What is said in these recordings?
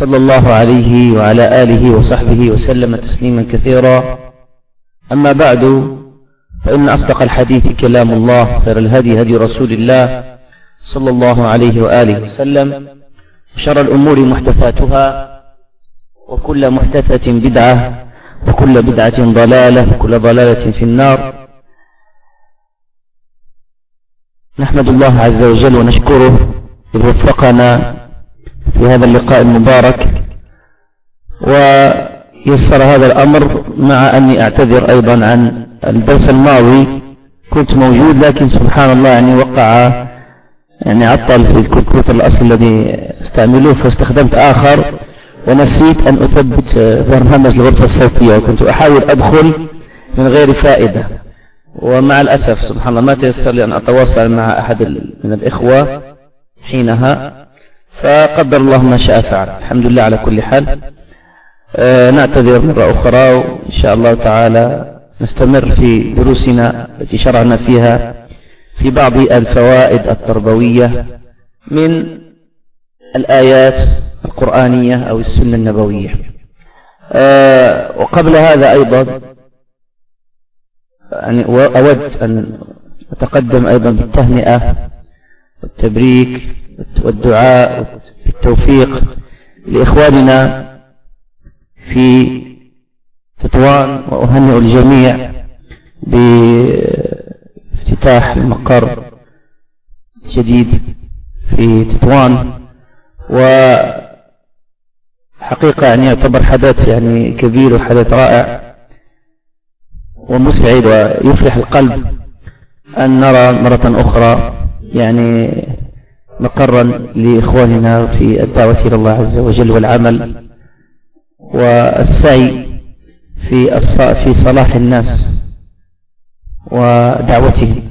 صلى الله عليه وعلى آله وصحبه وسلم تسليما كثيرا. أما بعد فإن أصدق الحديث كلام الله خير الهدي هدي رسول الله صلى الله عليه وآله وسلم وشر الأمور محدثاتها وكل محدثة بدعة وكل بدعة ضلالة وكل ضلالة في النار. نحمد الله عز وجل ونشكره إذ وفقنا في هذا اللقاء المبارك ويسر هذا الأمر مع أني أعتذر أيضا عن الدرس الماضي كنت موجود لكن سبحان الله يعني وقع يعني عطل في الكمبيوتر الأصل الذي استعملوه فاستخدمت آخر ونسيت أن أثبت برنامج الغرفة الصوتية وكنت أحاول أدخل من غير فائدة. ومع الأسف سبحان الله ما تيسر لي أن أتواصل مع أحد من الإخوة حينها. فقدر الله ما شاء فعل. الحمد لله على كل حال. آه نعتذر مرة أخرى وإن شاء الله تعالى نستمر في دروسنا التي شرعنا فيها في بعض الفوائد التربوية من الآيات القرآنية أو السنة النبوية. آه وقبل هذا أيضا يعني أود أن أتقدم أيضا بالتهنئة والتبريك والدعاء بالتوفيق لإخواننا في تطوان وأهنئ الجميع بافتتاح المقر جديد في تطوان. وحقيقة يعني يعتبر حدث يعني كبير وحدث رائع ومسعد ويفرح القلب أن نرى مرة أخرى يعني مقرا لإخواننا في الدعوة إلى الله عز وجل والعمل والسعي في في صلاح الناس ودعوتهم.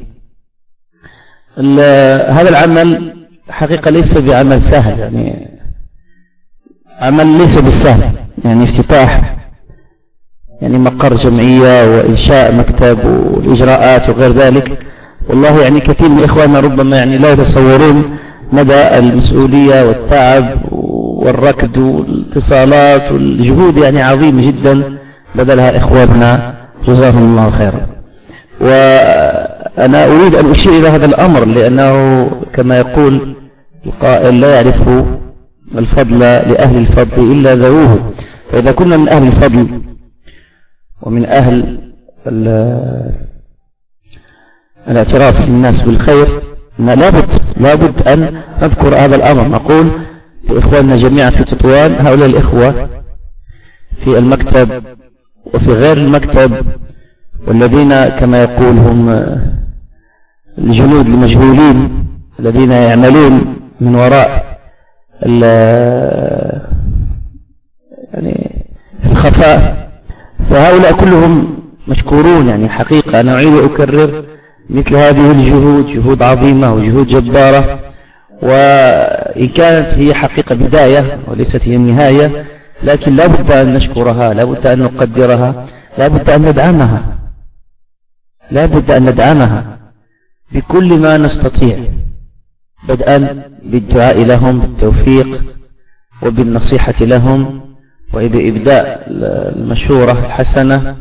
هذا العمل حقيقة ليس بعمل سهل يعني عمل ليس بالسهل يعني افتتاح يعني مقر جمعية وإنشاء مكتب والإجراءات وغير ذلك. والله يعني كثير من إخواننا ربما يعني لا يتصورون مدى المسؤولية والتعب والركض والاتصالات والجهود يعني عظيمة جدا بذلها إخواننا. جزاهم الله خيرا. وأنا أريد أن أشير إلى هذا الأمر لأنه كما يقول القائل لا يعرف الفضل لأهل الفضل إلا ذووه. فإذا كنا من أهل الفضل ومن أهل الاعتراف للناس بالخير لابد لابد أن نذكر هذا الأمر. نقول لإخواننا جميعا في تطوان هؤلاء الإخوة في المكتب وفي غير المكتب والذين كما يقول هم الجنود المجهولين الذين يعملون من وراء يعني في الخفاء فهؤلاء كلهم مشكورون. يعني حقيقة أنا أعيد وأكرر مثل هذه الجهود جهود عظيمة وجهود جبارة وإن كانت هي حقيقة بداية وليست هي النهاية لكن لا بد أن نشكرها لا بد أن نقدرها لا بد أن ندعمها لا بد أن ندعمها بكل ما نستطيع بدءا بالدعاء لهم بالتوفيق وبالنصيحة لهم وبإبداء المشورة الحسنة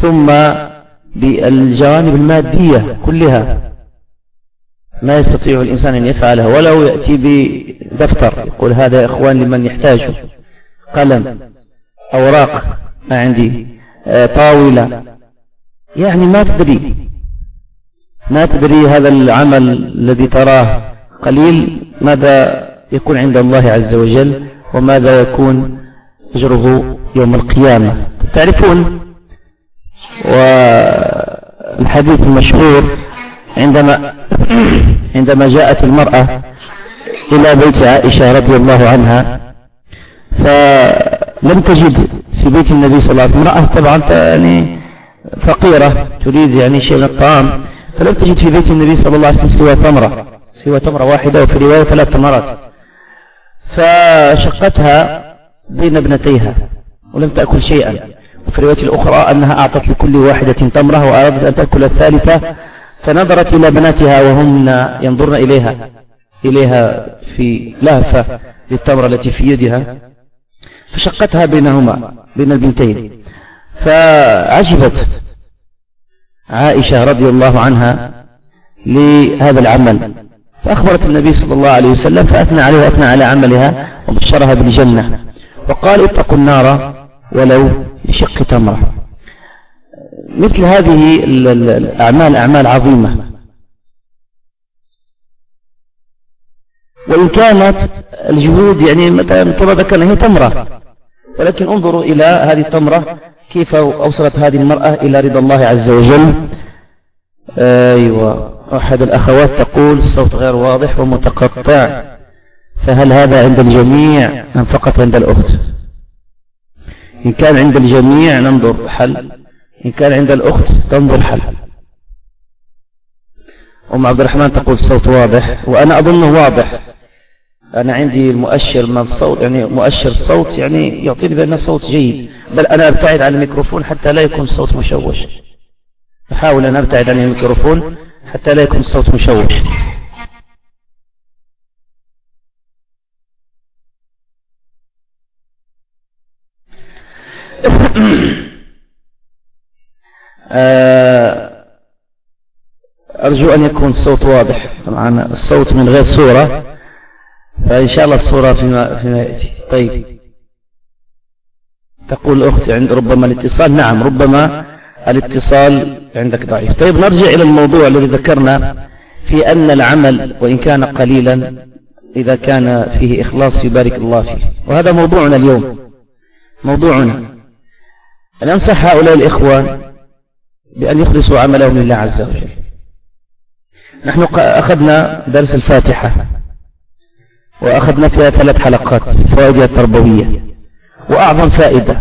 ثم بالجوانب المادية كلها. ما يستطيع الإنسان أن يفعلها ولو يأتي بدفتر. يقول هذا يا إخوان لمن يحتاجه قلم أوراق ما عندي آه، طاولة. يعني ما تدري ما تدري هذا العمل الذي تراه قليل ماذا يكون عند الله عز وجل وماذا يكون أجره يوم القيامة. تعرفون والحديث المشهور عندما عندما جاءت المرأة إلى بيت عائشة رضي الله عنها فلم تجد في بيت النبي صلى الله عليه وسلم. امرأة طبعا يعني فقيرة تريد يعني شيء من الطعام. فلم تجد في بيت النبي صلى الله عليه وسلم سوى تمرة سوى تمرة واحدة وفي رواية ثلاث تمرات. فشقتها بين ابنتيها ولم تأكل شيئا. وفي الرواية الأخرى أنها أعطت لكل واحدة تمرة وأرادت أن تأكل الثالثة فنظرت إلى بناتها وهم ينظرن إليها إليها في لهفة للتمرة التي في يدها فشقتها بينهما بين البنتين. فعجبت عائشة رضي الله عنها لهذا العمل. فأخبرت النبي صلى الله عليه وسلم فأثنى عليه وأثنى على عملها وبشرها بالجنة. وقال اتقوا النار ولو بشق تمرة. مثل هذه الأعمال أعمال عظيمة. وإن كانت الجهود يعني كما ذكرنا هي تمرة. ولكن انظروا إلى هذه التمرة كيف أوصلت هذه المرأة إلى رضا الله عز وجل. أيوة. أحد الأخوات تقول الصوت غير واضح ومتقطع. فهل هذا عند الجميع أم فقط عند الأخت؟ إن كان عند الجميع ننظر حل. إن كان عند الأخت تنظر حل. أم عبد الرحمن تقول الصوت واضح وأنا أظنه واضح. أنا عندي المؤشر من الصوت يعني مؤشر الصوت يعني يعطيني بأن الصوت جيد. بل أنا أبتعد عن الميكروفون حتى لا يكون الصوت مشوش. أحاول أن أبتعد عن الميكروفون حتى لا يكون الصوت مشوش. أرجو أن يكون الصوت واضح. طبعا الصوت من غير صورة فإن شاء الله الصورة فيما, فيما يأتي. طيب. تقول الأخت عند ربما الاتصال. نعم ربما الاتصال عندك ضعيف. طيب نرجع إلى الموضوع الذي ذكرنا في أن العمل وإن كان قليلا إذا كان فيه إخلاص يبارك الله فيه. وهذا موضوعنا اليوم. موضوعنا. أن أنصح هؤلاء الإخوة بأن يخلصوا عملهم لله عز وجل. نحن أخذنا درس الفاتحة وأخذنا فيها ثلاث حلقات فوائدها التربوية. وأعظم فائدة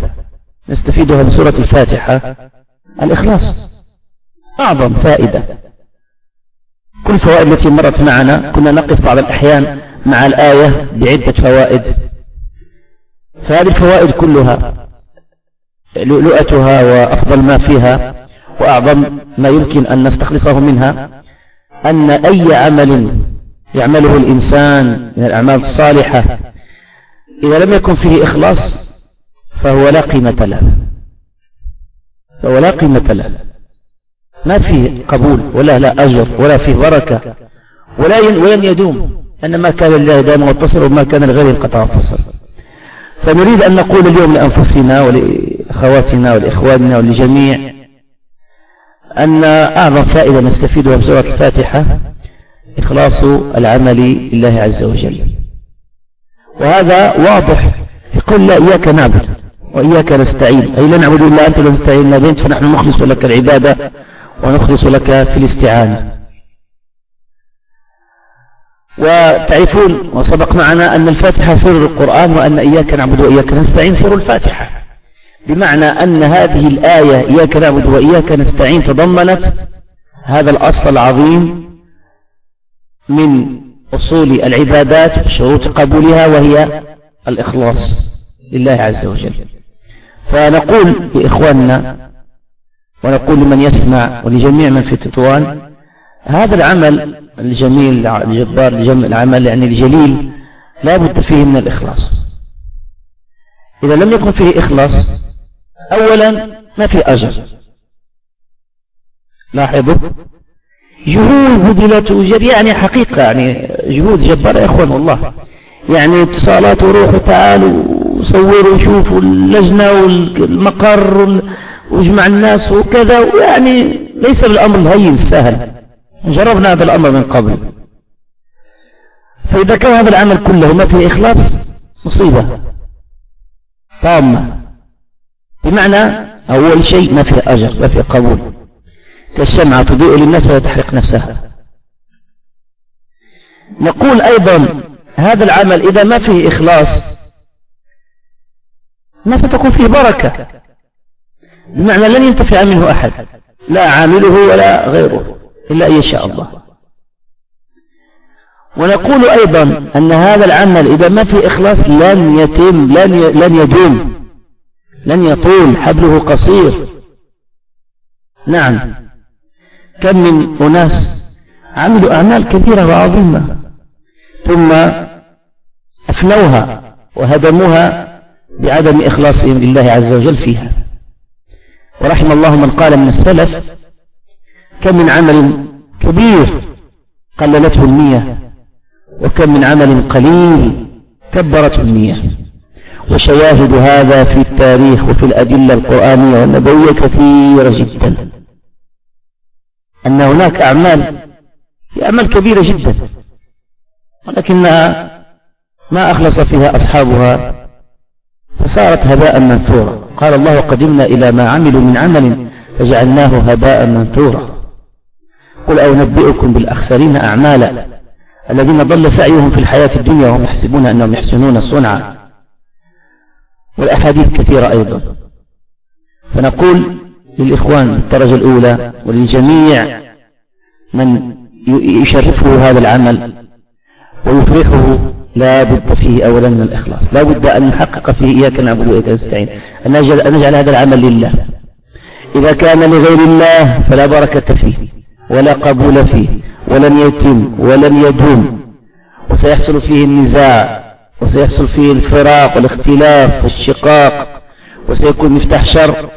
نستفيدها من سورة الفاتحة الإخلاص. أعظم فائدة. كل الفوائد التي مرت معنا كنا نقف بعض الأحيان مع الآية بعدة فوائد. فهذه الفوائد كلها لؤلؤتها وأفضل ما فيها وأعظم ما يمكن أن نستخلصه منها أن أي عمل يعمله الإنسان من الأعمال الصالحة إذا لم يكن فيه إخلاص فهو لا قيمة له. فهو لا قيمة له. ما فيه قبول ولا لا أجر ولا فيه بركة ولا ولن يدوم أن ما كان لله دائما متصل وما كان لغيره انقطع فصل فنريد أن نقول اليوم لأنفسنا ولأخواتنا ولإخواننا ولجميع أن أعظم فائدة نستفيدها بسورة الفاتحة إخلاص العمل لله عز وجل. وهذا واضح في قول لا إياك نعبد وإياك نستعين. أي لا نعبد إلا أنت ونستعين بنت فنحن نخلص لك العبادة ونخلص لك في الاستعانة. وتعرفون وسبق معنا أن الفاتحة سر القرآن وأن إياك نعبد وإياك نستعين سر الفاتحة. بمعنى أن هذه الآية إياك نعبد وإياك نستعين تضمنت هذا الأصل العظيم من أصول العبادات وشروط قبولها وهي الإخلاص لله عز وجل. فنقول لإخواننا ونقول لمن يسمع ولجميع من في تطوان هذا العمل الجميل الجبار العمل يعني الجليل لا بد فيه من الإخلاص. إذا لم يكن فيه إخلاص أولا ما في أجر لاحظوا؟ جهود بذلت وجر يعني حقيقة يعني جهود جبارة يا إخوان والله. يعني اتصالات وروحوا تعالوا وصوروا وشوفوا اللجنة والمقر واجمع الناس وكذا. يعني ليس بالأمر الهين السهل جربنا هذا الأمر من قبل. فإذا كان هذا العمل كله ما فيه إخلاص مصيبة. طامة. بمعنى أول شيء ما فيه أجر ما فيه قبول. كالشمعة تضيء للناس ولا تحرق نفسها. نقول أيضا هذا العمل إذا ما فيه إخلاص ما ستكون فيه بركة. بمعنى لن ينتفع منه أحد لا عامله ولا غيره إلا أن يشاء الله. ونقول أيضا أن هذا العمل إذا ما في إخلاص لن يتم لن لن يدوم. لن يطول حبله قصير. نعم. كم من أناس عملوا أعمال كبيرة وعظيمة ثم أفنوها وهدموها بعدم إخلاصهم لله عز وجل فيها. ورحم الله من قال من السلف كم من عمل كبير قللته النية وكم من عمل قليل كبرته النية. وشواهد هذا في التاريخ وفي الأدلة القرآنية والنبوية كثيرة جدا. أن هناك أعمال هي أعمال كبيرة جدا ولكنها ما أخلص فيها أصحابها فصارت هباء منثورا. قال الله وقدمنا إلى ما عملوا من عمل فجعلناه هباء منثورا. قل أو نبئكم بالأخسرين أعمالا الذين ضل سعيهم في الحياة الدنيا وهم يحسبون أنهم يحسنون صنعا. والأحاديث كثيرة أيضا. فنقول للإخوان بالدرجة الأولى وللجميع من يشرفه هذا العمل ويفرحه لا بد فيه أولا من الإخلاص. لا بد أن نحقق فيه إياك نعبد وإياك نستعين. أن نجعل, أن نجعل هذا العمل لله. إذا كان لغير الله فلا بركة فيه ولا قبول فيه ولن يتم ولن يدوم وسيحصل فيه النزاع وسيحصل فيه الفراق والاختلاف والشقاق وسيكون مفتاح شر.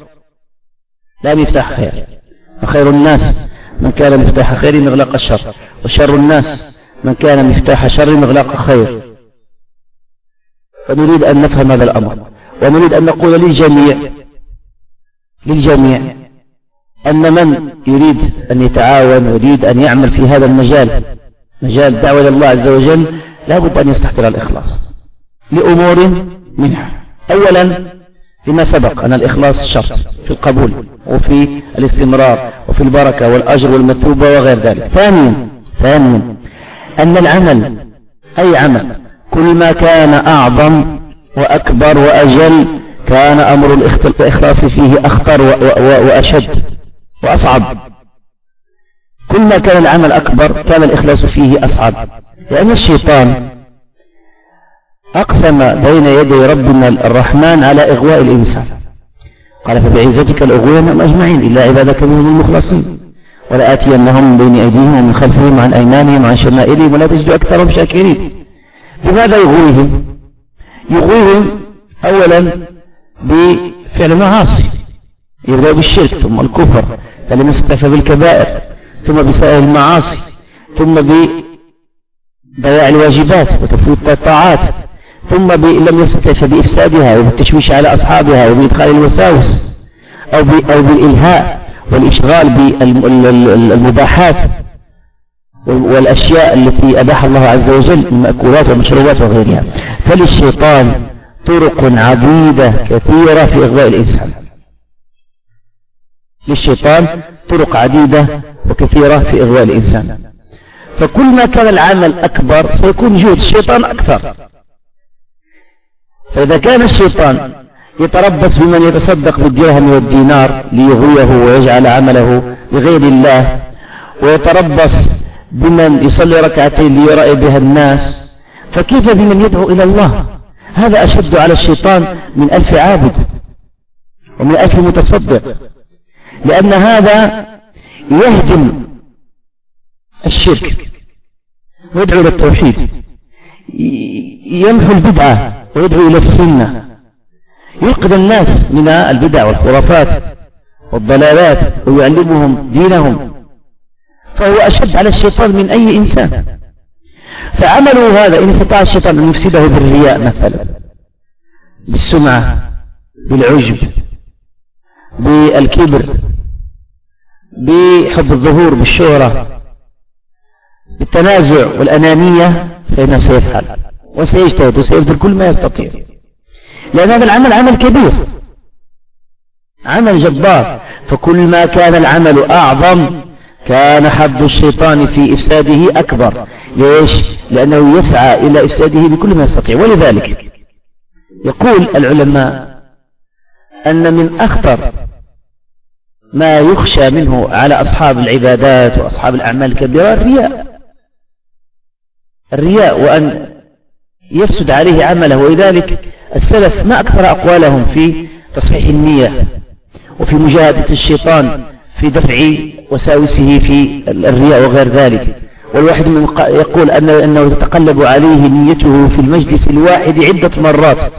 لا مفتاح خير. وخير الناس من كان مفتاح خير مغلق الشر وشر الناس من كان مفتاح شر مغلق خير. فنريد أن نفهم هذا الأمر ونريد أن نقول للجميع للجميع أن من يريد أن يتعاون ويريد أن يعمل في هذا المجال مجال دعوة الله عز وجل لا بد أن يستحضر الإخلاص. لأمور منها. أولا لما سبق أن الإخلاص شرط في القبول وفي الاستمرار وفي البركة والأجر والمثوبة وغير ذلك. ثانيا ثانيا أن العمل أي عمل كل ما كان أعظم وأكبر وأجل كان أمر الإخلاص فيه أخطر وأشد وأصعب. كل ما كان العمل أكبر كان الإخلاص فيه أصعب. لأن الشيطان أقسم بين يدي ربنا الرحمن على إغواء الإنسان. قال فبعزتك الأغوينهم أجمعين إلا عبادك منهم المخلصين. ولآتينهم من بين أيديهم ومن خلفهم عن أيمانهم وعن شمائلهم ولا تجد أكثرهم شاكرين. بماذا يغويهم؟ يغويهم أولا بفعل معاصي يبدأ بالشرك ثم الكفر فلم يستكفى بالكبائر ثم بسائر المعاصي ثم بضياع الواجبات وتفوت الطاعات. ثم لم يستكفى بإفسادها وبالتشويش على أصحابها وبإدخال الوساوس أو, أو بالإلهاء والإشغال بالمباحات والأشياء التي أباح الله عز وجل من مأكولات ومشروبات وغيرها. فللشيطان طرق عديدة كثيرة في إغواء الإنسان. للشيطان طرق عديدة وكثيرة في إغواء الإنسان. فكل ما كان العمل أكبر سيكون جهد الشيطان أكثر. فإذا كان الشيطان يتربص بمن يتصدق بالدرهم والدينار ليغويه ويجعل عمله لغير الله ويتربص بمن يصلي ركعتين ليرأي بها الناس فكيف بمن يدعو إلى الله؟ هذا أشد على الشيطان من ألف عابد ومن ألف متصدق لأن هذا يهدم الشرك ويدعو إلى التوحيد يمحو البدعة. ويدعو إلى السنة. يوقظ الناس من البدع والخرافات والضلالات ويعلمهم دينهم. فهو أشد على الشيطان من أي إنسان. فعمله هذا إن استطاع الشيطان أن يفسده بالرياء مثلا بالسمعة بالعجب بالكبر بحب الظهور بالشهرة بالتنازع والأنانية فإنه سيفعل. وسيجتهد وسيبذل كل ما يستطيع. لأن هذا العمل عمل كبير. عمل جبار. فكل ما كان العمل أعظم كان حد الشيطان في إفساده أكبر. ليش؟ لأنه يسعى إلى إفساده بكل ما يستطيع. ولذلك يقول العلماء أن من أخطر ما يخشى منه على أصحاب العبادات وأصحاب الأعمال الكبيرة الرياء. الرياء وأن يفسد عليه عمله. ولذلك السلف ما أكثر أقوالهم في تصحيح النية وفي مجاهدة الشيطان في دفع وساوسه في الرياء وغير ذلك. والواحد من يقول أن أنه تتقلب عليه نيته في المجلس الواحد عدة مرات.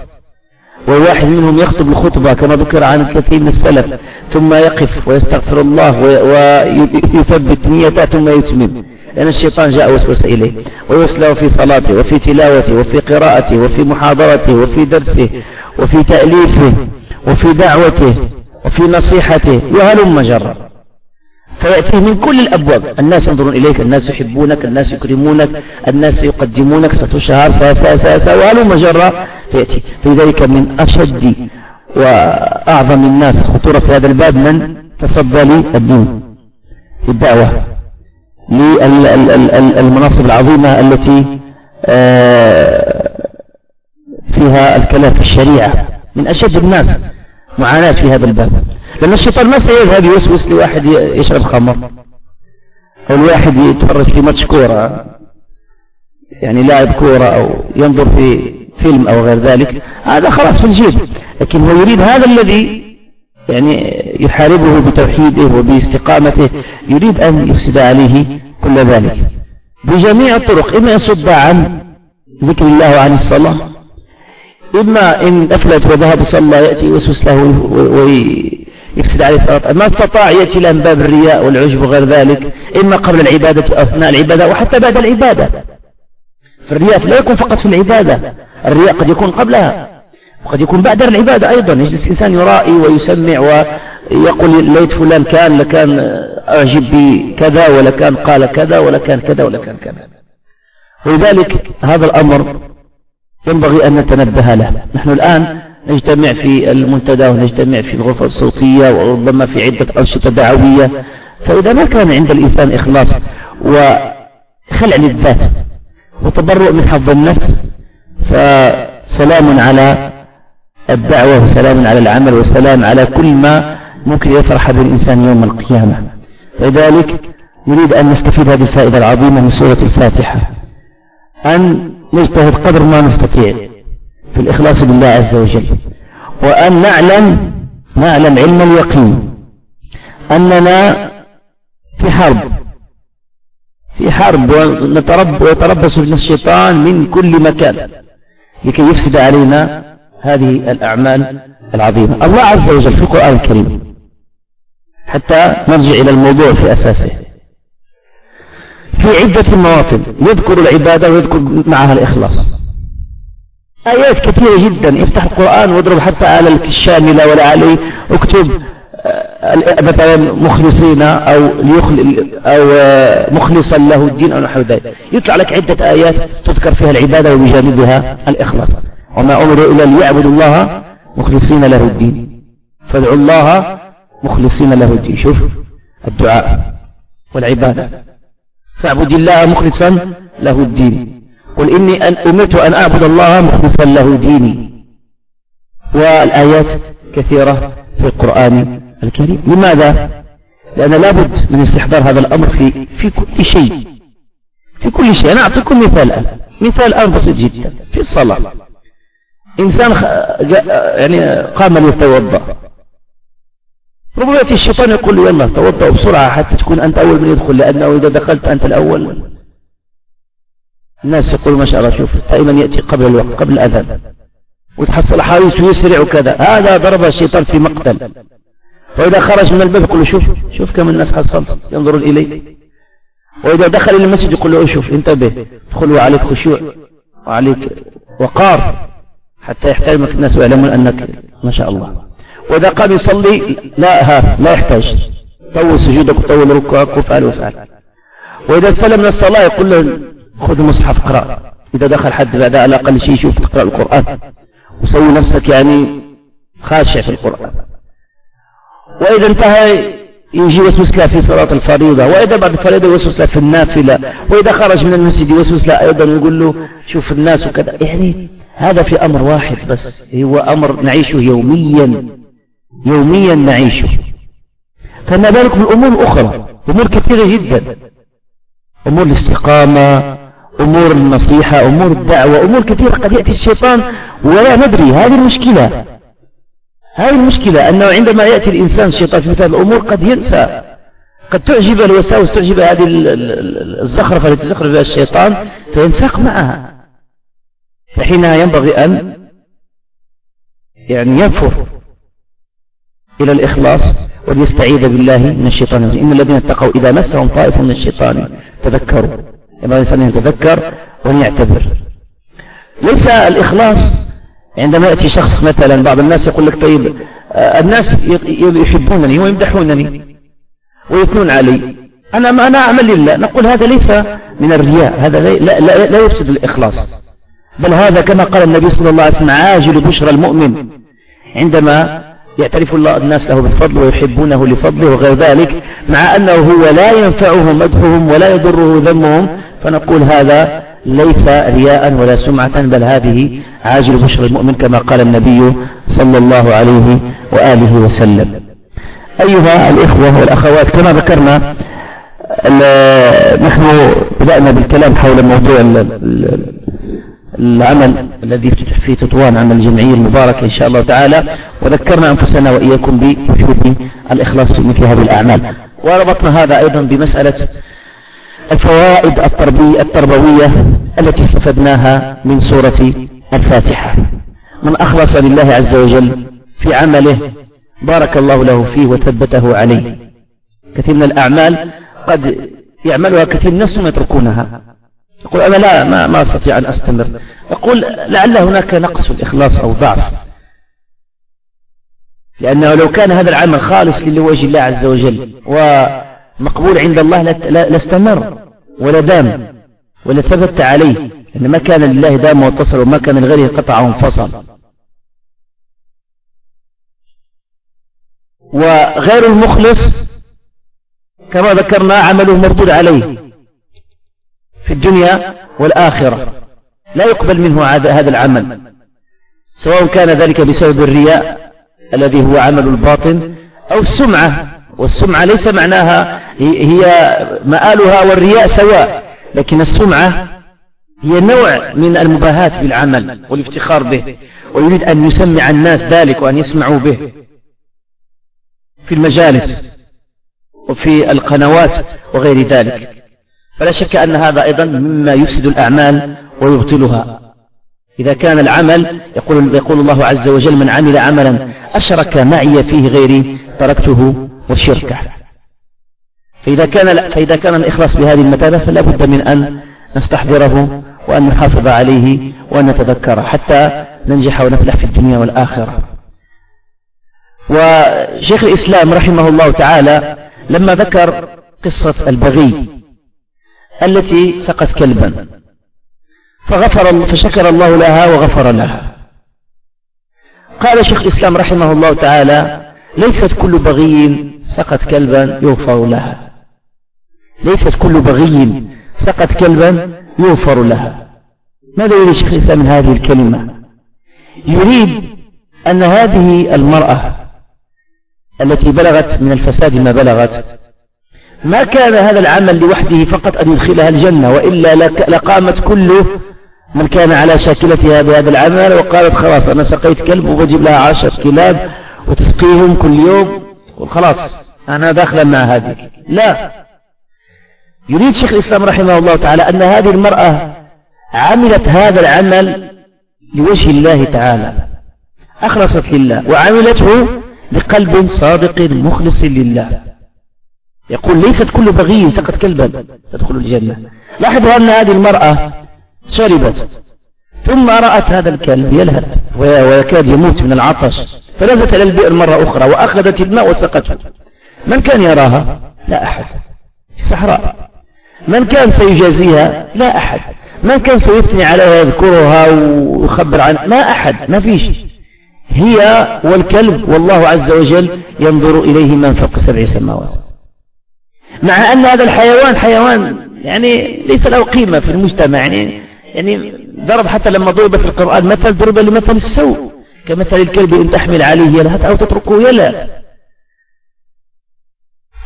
والواحد منهم يخطب الخطبة كما ذكر عن الكثير من السلف ثم يقف ويستغفر الله ويثبت نيته ثم يتمم لأن الشيطان جاء وسوس إليه ويوسله في صلاته وفي تلاوته وفي قراءته وفي محاضرته وفي درسه وفي تأليفه وفي دعوته وفي نصيحته وهلم جرا فيأتيه من كل الأبواب. الناس ينظرون إليك الناس يحبونك الناس يكرمونك الناس يقدمونك ستشهر وهلم جرا فيأتي. فلذلك من أشد وأعظم الناس خطورة في هذا الباب من تصدى للدين في الدعوة. للمناصب العظيمة التي آه، فيها الكلام في الشريعة من أشد الناس معاناة في هذا الباب. لأن الشيطان ما سيذهب يوسوس لواحد يشرب خمر أو الواحد يتفرج في ماتش كورة يعني لاعب كورة أو ينظر في فيلم أو غير ذلك هذا خلاص في الجيب. لكن هو يريد هذا الذي يعني يحاربه بتوحيده وباستقامته يريد أن يفسد عليه كل ذلك. بجميع الطرق إما يصد عن ذكر الله وعن الصلاة إما إن أفلت وذهب صلى يأتي يوسوس له ويفسد عليه الصلاة. ما استطاع يأتي له باب الرياء والعجب وغير ذلك إما قبل العبادة أثناء العبادة وحتى بعد العبادة. فالرياء لا يكون فقط في العبادة الرياء قد يكون قبلها. وقد يكون بعد العبادة أيضا. يجلس الإنسان يرائي ويسمع ويقول ليت فلان كان لكان أعجب بكذا ولا كان قال كذا ولا كان كذا ولا كان كذا. ولذلك هذا الأمر ينبغي أن نتنبه له. نحن الآن نجتمع في المنتدى ونجتمع في الغرفة الصوتية وربما في عدة أنشطة دعوية. فإذا ما كان عند الإنسان إخلاص وخلع للذات وتبرؤ من حظ النفس فسلام على الدعوة وسلام على العمل وسلام على كل ما ممكن يفرح به الإنسان يوم القيامة. فلذلك نريد أن نستفيد هذه الفائدة العظيمة من سورة الفاتحة. أن نجتهد قدر ما نستطيع في الإخلاص بالله عز وجل. وأن نعلم نعلم علم اليقين أننا في حرب. في حرب ونترب ويتربص بنا الشيطان من كل مكان. لكي يفسد علينا هذه الأعمال العظيمة. الله عز وجل في القرآن الكريم حتى نرجع إلى الموضوع في أساسه. في عدة مواطن يذكر العبادة ويذكر معها الإخلاص. آيات كثيرة جدا. افتح القرآن واضرب حتى على الشاملة ولا عليه اكتب آه، مثلا مخلصين أو, أو آه، مخلصا له الدين أو نحو ذلك. يطلع لك عدة آيات تذكر فيها العبادة وبجانبها الإخلاص. وما أمروا إلا ليعبدوا الله مخلصين له الدين. فادعوا الله مخلصين له الدين. شوف الدعاء والعبادة. فاعبد الله مخلصا له الدين. قل إني أن أمرت أن أعبد الله مخلصا له ديني والآيات كثيرة في القرآن الكريم. لماذا؟ لأن لابد من استحضار هذا الأمر في, في كل شيء. في كل شيء. أنا أعطيكم مثال مثال الآن بسيط جدا. في الصلاة. إنسان يعني قام ليتوضأ. ربما يأتي الشيطان يقول له يلا توضأ بسرعة حتى تكون أنت أول من يدخل لأنه إذا دخلت أنت الأول. الناس يقول ما شاء الله شوف دائما يأتي قبل الوقت قبل الأذان. وتحصل حارس ويسرع وكذا. هذا ضرب الشيطان في مقتل. وإذا خرج من الباب يقول له شوف شوف كم الناس حصلت. ينظرون إليك. وإذا دخل إلى المسجد يقول له شوف انتبه. ادخل وعليك خشوع وعليك وقار. حتى يحترمك الناس ويعلمون أنك ما شاء الله. وإذا قام يصلي لا ها لا يحتاج. طول سجودك وطول ركوعك وفعل وفعل وإذا استلم من الصلاة يقول له خذ المصحف اقرأ. إذا دخل حد بعد على الأقل شيء يشوف تقرأ القرآن. وسوي نفسك يعني خاشع في القرآن. وإذا انتهى يجي يوسوس له في صلاة الفريضة. وإذا بعد الفريضة يوسوس له في النافلة. وإذا خرج من المسجد يوسوس له أيضا يقول له شوف الناس وكذا. يعني هذا في أمر واحد بس هو أمر نعيشه يوميا يوميا نعيشه. فما بالك بالأمور الأخرى؟ أمور كثيرة جدا. أمور الاستقامة أمور النصيحة أمور الدعوة أمور كثيرة قد يأتي الشيطان ولا ندري. هذه المشكلة هذه المشكلة أنه عندما يأتي الإنسان الشيطان في مثل الأمور قد ينسى قد تعجب الوساوس تعجب هذه الزخرفة التي زخرف بها الشيطان فينساق معها. فحينها ينبغي أن يعني ينفر إلى الإخلاص وليستعيذ بالله من الشيطان إن الذين اتقوا إذا مسهم طائف من الشيطان تذكروا ينبغي الإنسان أن يتذكر وأن يعتبر ليس الإخلاص عندما يأتي شخص مثلا بعض الناس يقول لك طيب آه، الناس يحبونني ويمدحونني ويثنون علي أنا ما أنا أعمل لله نقول هذا ليس من الرياء هذا لا, لا, لا يفسد الإخلاص بل هذا كما قال النبي صلى الله عليه وسلم عاجل بشرى المؤمن. عندما يعترف الله الناس له بالفضل ويحبونه لفضله وغير ذلك مع أنه هو لا ينفعه مدحهم ولا يضره ذمهم فنقول هذا ليس رياء ولا سمعة بل هذه عاجل بشر المؤمن كما قال النبي صلى الله عليه وآله وسلم. أيها الإخوة والأخوات كما ذكرنا نحن بدأنا بالكلام حول موضوع العمل الذي يفتتح فيه تطوان عمل الجمعية المباركة إن شاء الله تعالى. وذكرنا أنفسنا وإياكم بوجوب الإخلاص في مثل هذه الأعمال. وربطنا هذا أيضا بمسألة الفوائد التربوية التي استفدناها من سورة الفاتحة. من أخلص لله عز وجل في عمله بارك الله له فيه وثبته عليه. كثير من الأعمال قد يعملها كثير من الناس يتركونها. يقول أنا لا ما, ما أستطيع أن أستمر. يقول لعل هناك نقص في الإخلاص أو ضعف. لأنه لو كان هذا العمل خالص لوجه الله عز وجل ومقبول عند الله لاستمر ولا دام ولا ثبت عليه أن ما كان لله دام واتصل وما كان لغيره قطع وانفصل. وغير المخلص كما ذكرنا عمله مردود عليه. في الدنيا والآخرة. لا يقبل منه هذا العمل. سواء كان ذلك بسبب الرياء الذي هو عمل الباطن أو السمعة. والسمعة ليس معناها هي مآلها والرياء سواء لكن السمعة هي نوع من المباهاة بالعمل والافتخار به. ويريد أن يسمع الناس ذلك وأن يسمعوا به في المجالس وفي القنوات وغير ذلك. فلا شك أن هذا أيضا مما يفسد الأعمال ويبطلها. إذا كان العمل يقول, يقول الله عز وجل من عمل عملا أشرك معي فيه غيري تركته وشركه فإذا كان, فإذا كان الإخلاص بهذه المثابة فلا بد من أن نستحضره وأن نحافظ عليه وأن نتذكره حتى ننجح ونفلح في الدنيا والآخرة. وشيخ الإسلام رحمه الله تعالى لما ذكر قصة البغي التي سقت كلبا. فغفر فشكر الله لها وغفر لها. قال شيخ الإسلام رحمه الله تعالى ليست كل بغي سقت كلبا يغفر لها. ليست كل بغي سقت كلبا يغفر لها. ماذا يريد شيخ الإسلام من هذه الكلمة؟ يريد أن هذه المرأة التي بلغت من الفساد ما بلغت ما كان هذا العمل لوحده فقط أن يدخلها الجنة وإلا لقامت كل من كان على شاكلتها بهذا العمل وقالت خلاص أنا سقيت كلب وبجيب لها عشر كلاب وتسقيهم كل يوم وخلاص أنا داخلا مع هذه. لا. يريد شيخ الإسلام رحمه الله تعالى أن هذه المرأة عملت هذا العمل لوجه الله تعالى. أخلصت لله وعملته بقلب صادق مخلص لله. يقول ليست كل بغي سقط كلبا تدخل الجنة. لاحظوا أن هذه المرأة شربت ثم رأت هذا الكلب يلهث ويكاد يموت من العطش فنزلت إلى البئر مرة أخرى وأخذت الماء وسقته. من كان يراها؟ لا أحد. في الصحراء. من كان سيجازيها؟ لا أحد. من كان سيثني عليها يذكرها ويخبر عنها؟ ما أحد. ما فيش. هي والكلب والله عز وجل ينظر إليه من فوق سبع سماوات. مع أن هذا الحيوان حيوان يعني ليس له قيمة في المجتمع يعني يعني ضرب حتى لما ضرب في القرآن مثل ضرب لمثل السوء. كمثل الكلب إن تحمل عليه يلهث أو تتركه يلا.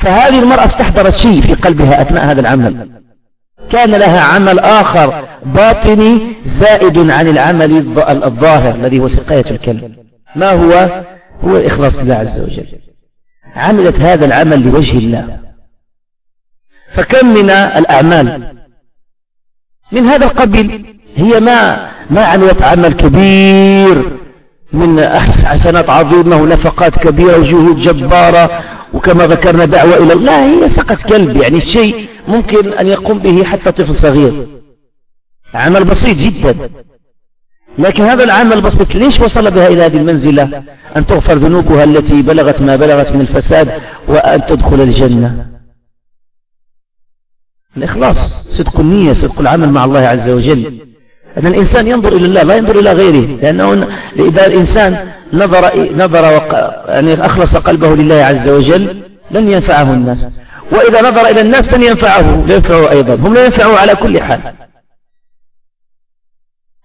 فهذه المرأة استحضرت شيء في قلبها أثناء هذا العمل. كان لها عمل آخر باطني زائد عن العمل الظاهر الذي هو سقاية الكلب. ما هو؟ هو الإخلاص لله عز وجل. عملت هذا العمل لوجه الله. فكم من الأعمال؟ من هذا القبيل هي ما ما عملت عمل كبير من حسنات عظيمة ونفقات كبيرة وجهود جبارة وكما ذكرنا دعوة إلى الله. هي فقط قلب يعني شيء ممكن أن يقوم به حتى طفل صغير. عمل بسيط جدا. لكن هذا العمل البسيط ليش وصل بها إلى هذه المنزلة؟ أن تغفر ذنوبها التي بلغت ما بلغت من الفساد وأن تدخل الجنة. الإخلاص صدق النية صدق العمل مع الله عز وجل. أن الإنسان ينظر إلى الله لا ينظر إلى غيره لأنه إذا الإنسان نظر, نظر يعني أخلص قلبه لله عز وجل لن ينفعه الناس. وإذا نظر إلى الناس لن ينفعه لا ينفعه أيضا. هم لا ينفعه على كل حال.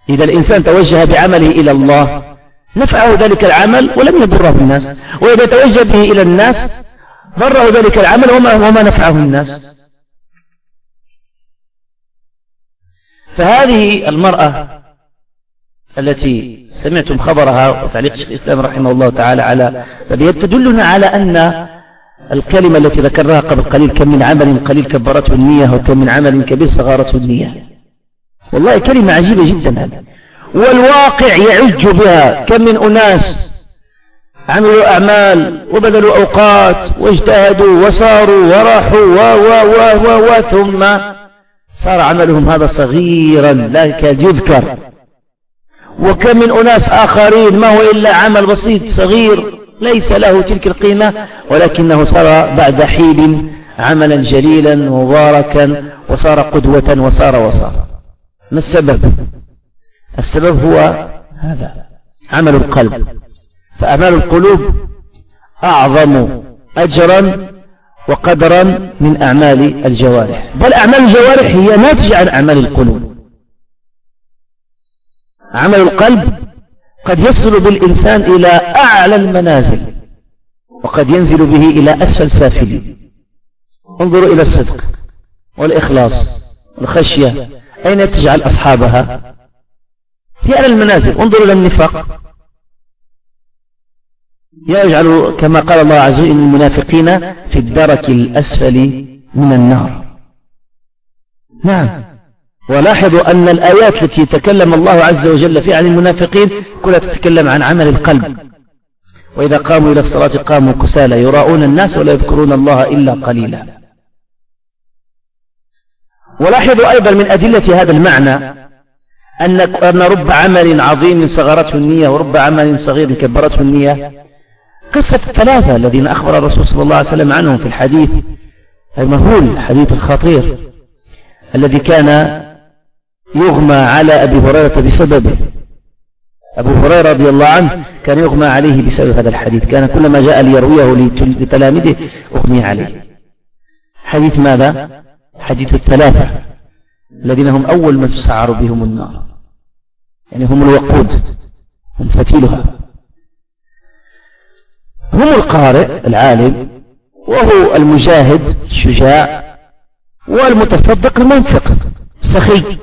إذا الإنسان توجه بعمله إلى الله نفعه ذلك العمل ولم يضره الناس. وإذا توجه به إلى الناس ضره ذلك العمل وما, وما نفعه الناس. فهذه المرأة التي سمعتم خبرها وتعليق شيخ الإسلام رحمه الله تعالى على تدلنا على أن الكلمة التي ذكرناها قبل قليل كم من عمل قليل كبرته النية وكم من عمل كبير صغارته النية. والله كلمة عجيبة جدا هذه. والواقع يعج بها كم من أناس عملوا أعمال وبذلوا أوقات واجتهدوا وصاروا وراحوا و و و و و ثم صار عملهم هذا صغيرا لا يكاد يذكر. وكم من أناس آخرين ما هو إلا عمل بسيط صغير ليس له تلك القيمة ولكنه صار بعد حين عملا جليلا مباركا وصار قدوة وصار وصار. ما السبب؟ السبب هو هذا عمل القلب. فأعمال القلوب أعظم أجرا وقدرا من أعمال الجوارح. بل أعمال الجوارح هي ناتجة عن أعمال القلوب. عمل القلب قد يصل بالإنسان إلى أعلى المنازل وقد ينزل به إلى أسفل سافلين. انظروا إلى الصدق والإخلاص والخشية. أين تجعل أصحابها؟ في أعلى المنازل. انظروا إلى النفاق. يجعل كما قال الله عز وجل المنافقين في الدرك الأسفل من النار. نعم. ولاحظوا أن الآيات التي تكلم الله عز وجل فيها عن المنافقين كلها تتكلم عن عمل القلب. وإذا قاموا إلى الصلاة قاموا كسالى يراؤون الناس ولا يذكرون الله إلا قليلا. ولاحظوا أيضا من أدلة هذا المعنى أن رب عمل عظيم صغرته النية ورب عمل صغير كبرته النية قصة الثلاثة الذين أخبر الرسول صلى الله عليه وسلم عنهم في الحديث المهول الحديث الخطير الذي كان يغمى على أبي هريرة بسببه. أبو هريرة رضي الله عنه كان يغمى عليه بسبب هذا الحديث. كان كلما جاء ليرويه لتلامذه أغمي عليه. حديث ماذا؟ حديث الثلاثة الذين هم أول من تسعر بهم النار. يعني هم الوقود هم فتيلها. هم القارئ العالم وهو المجاهد الشجاع والمتصدق المنفق السخي.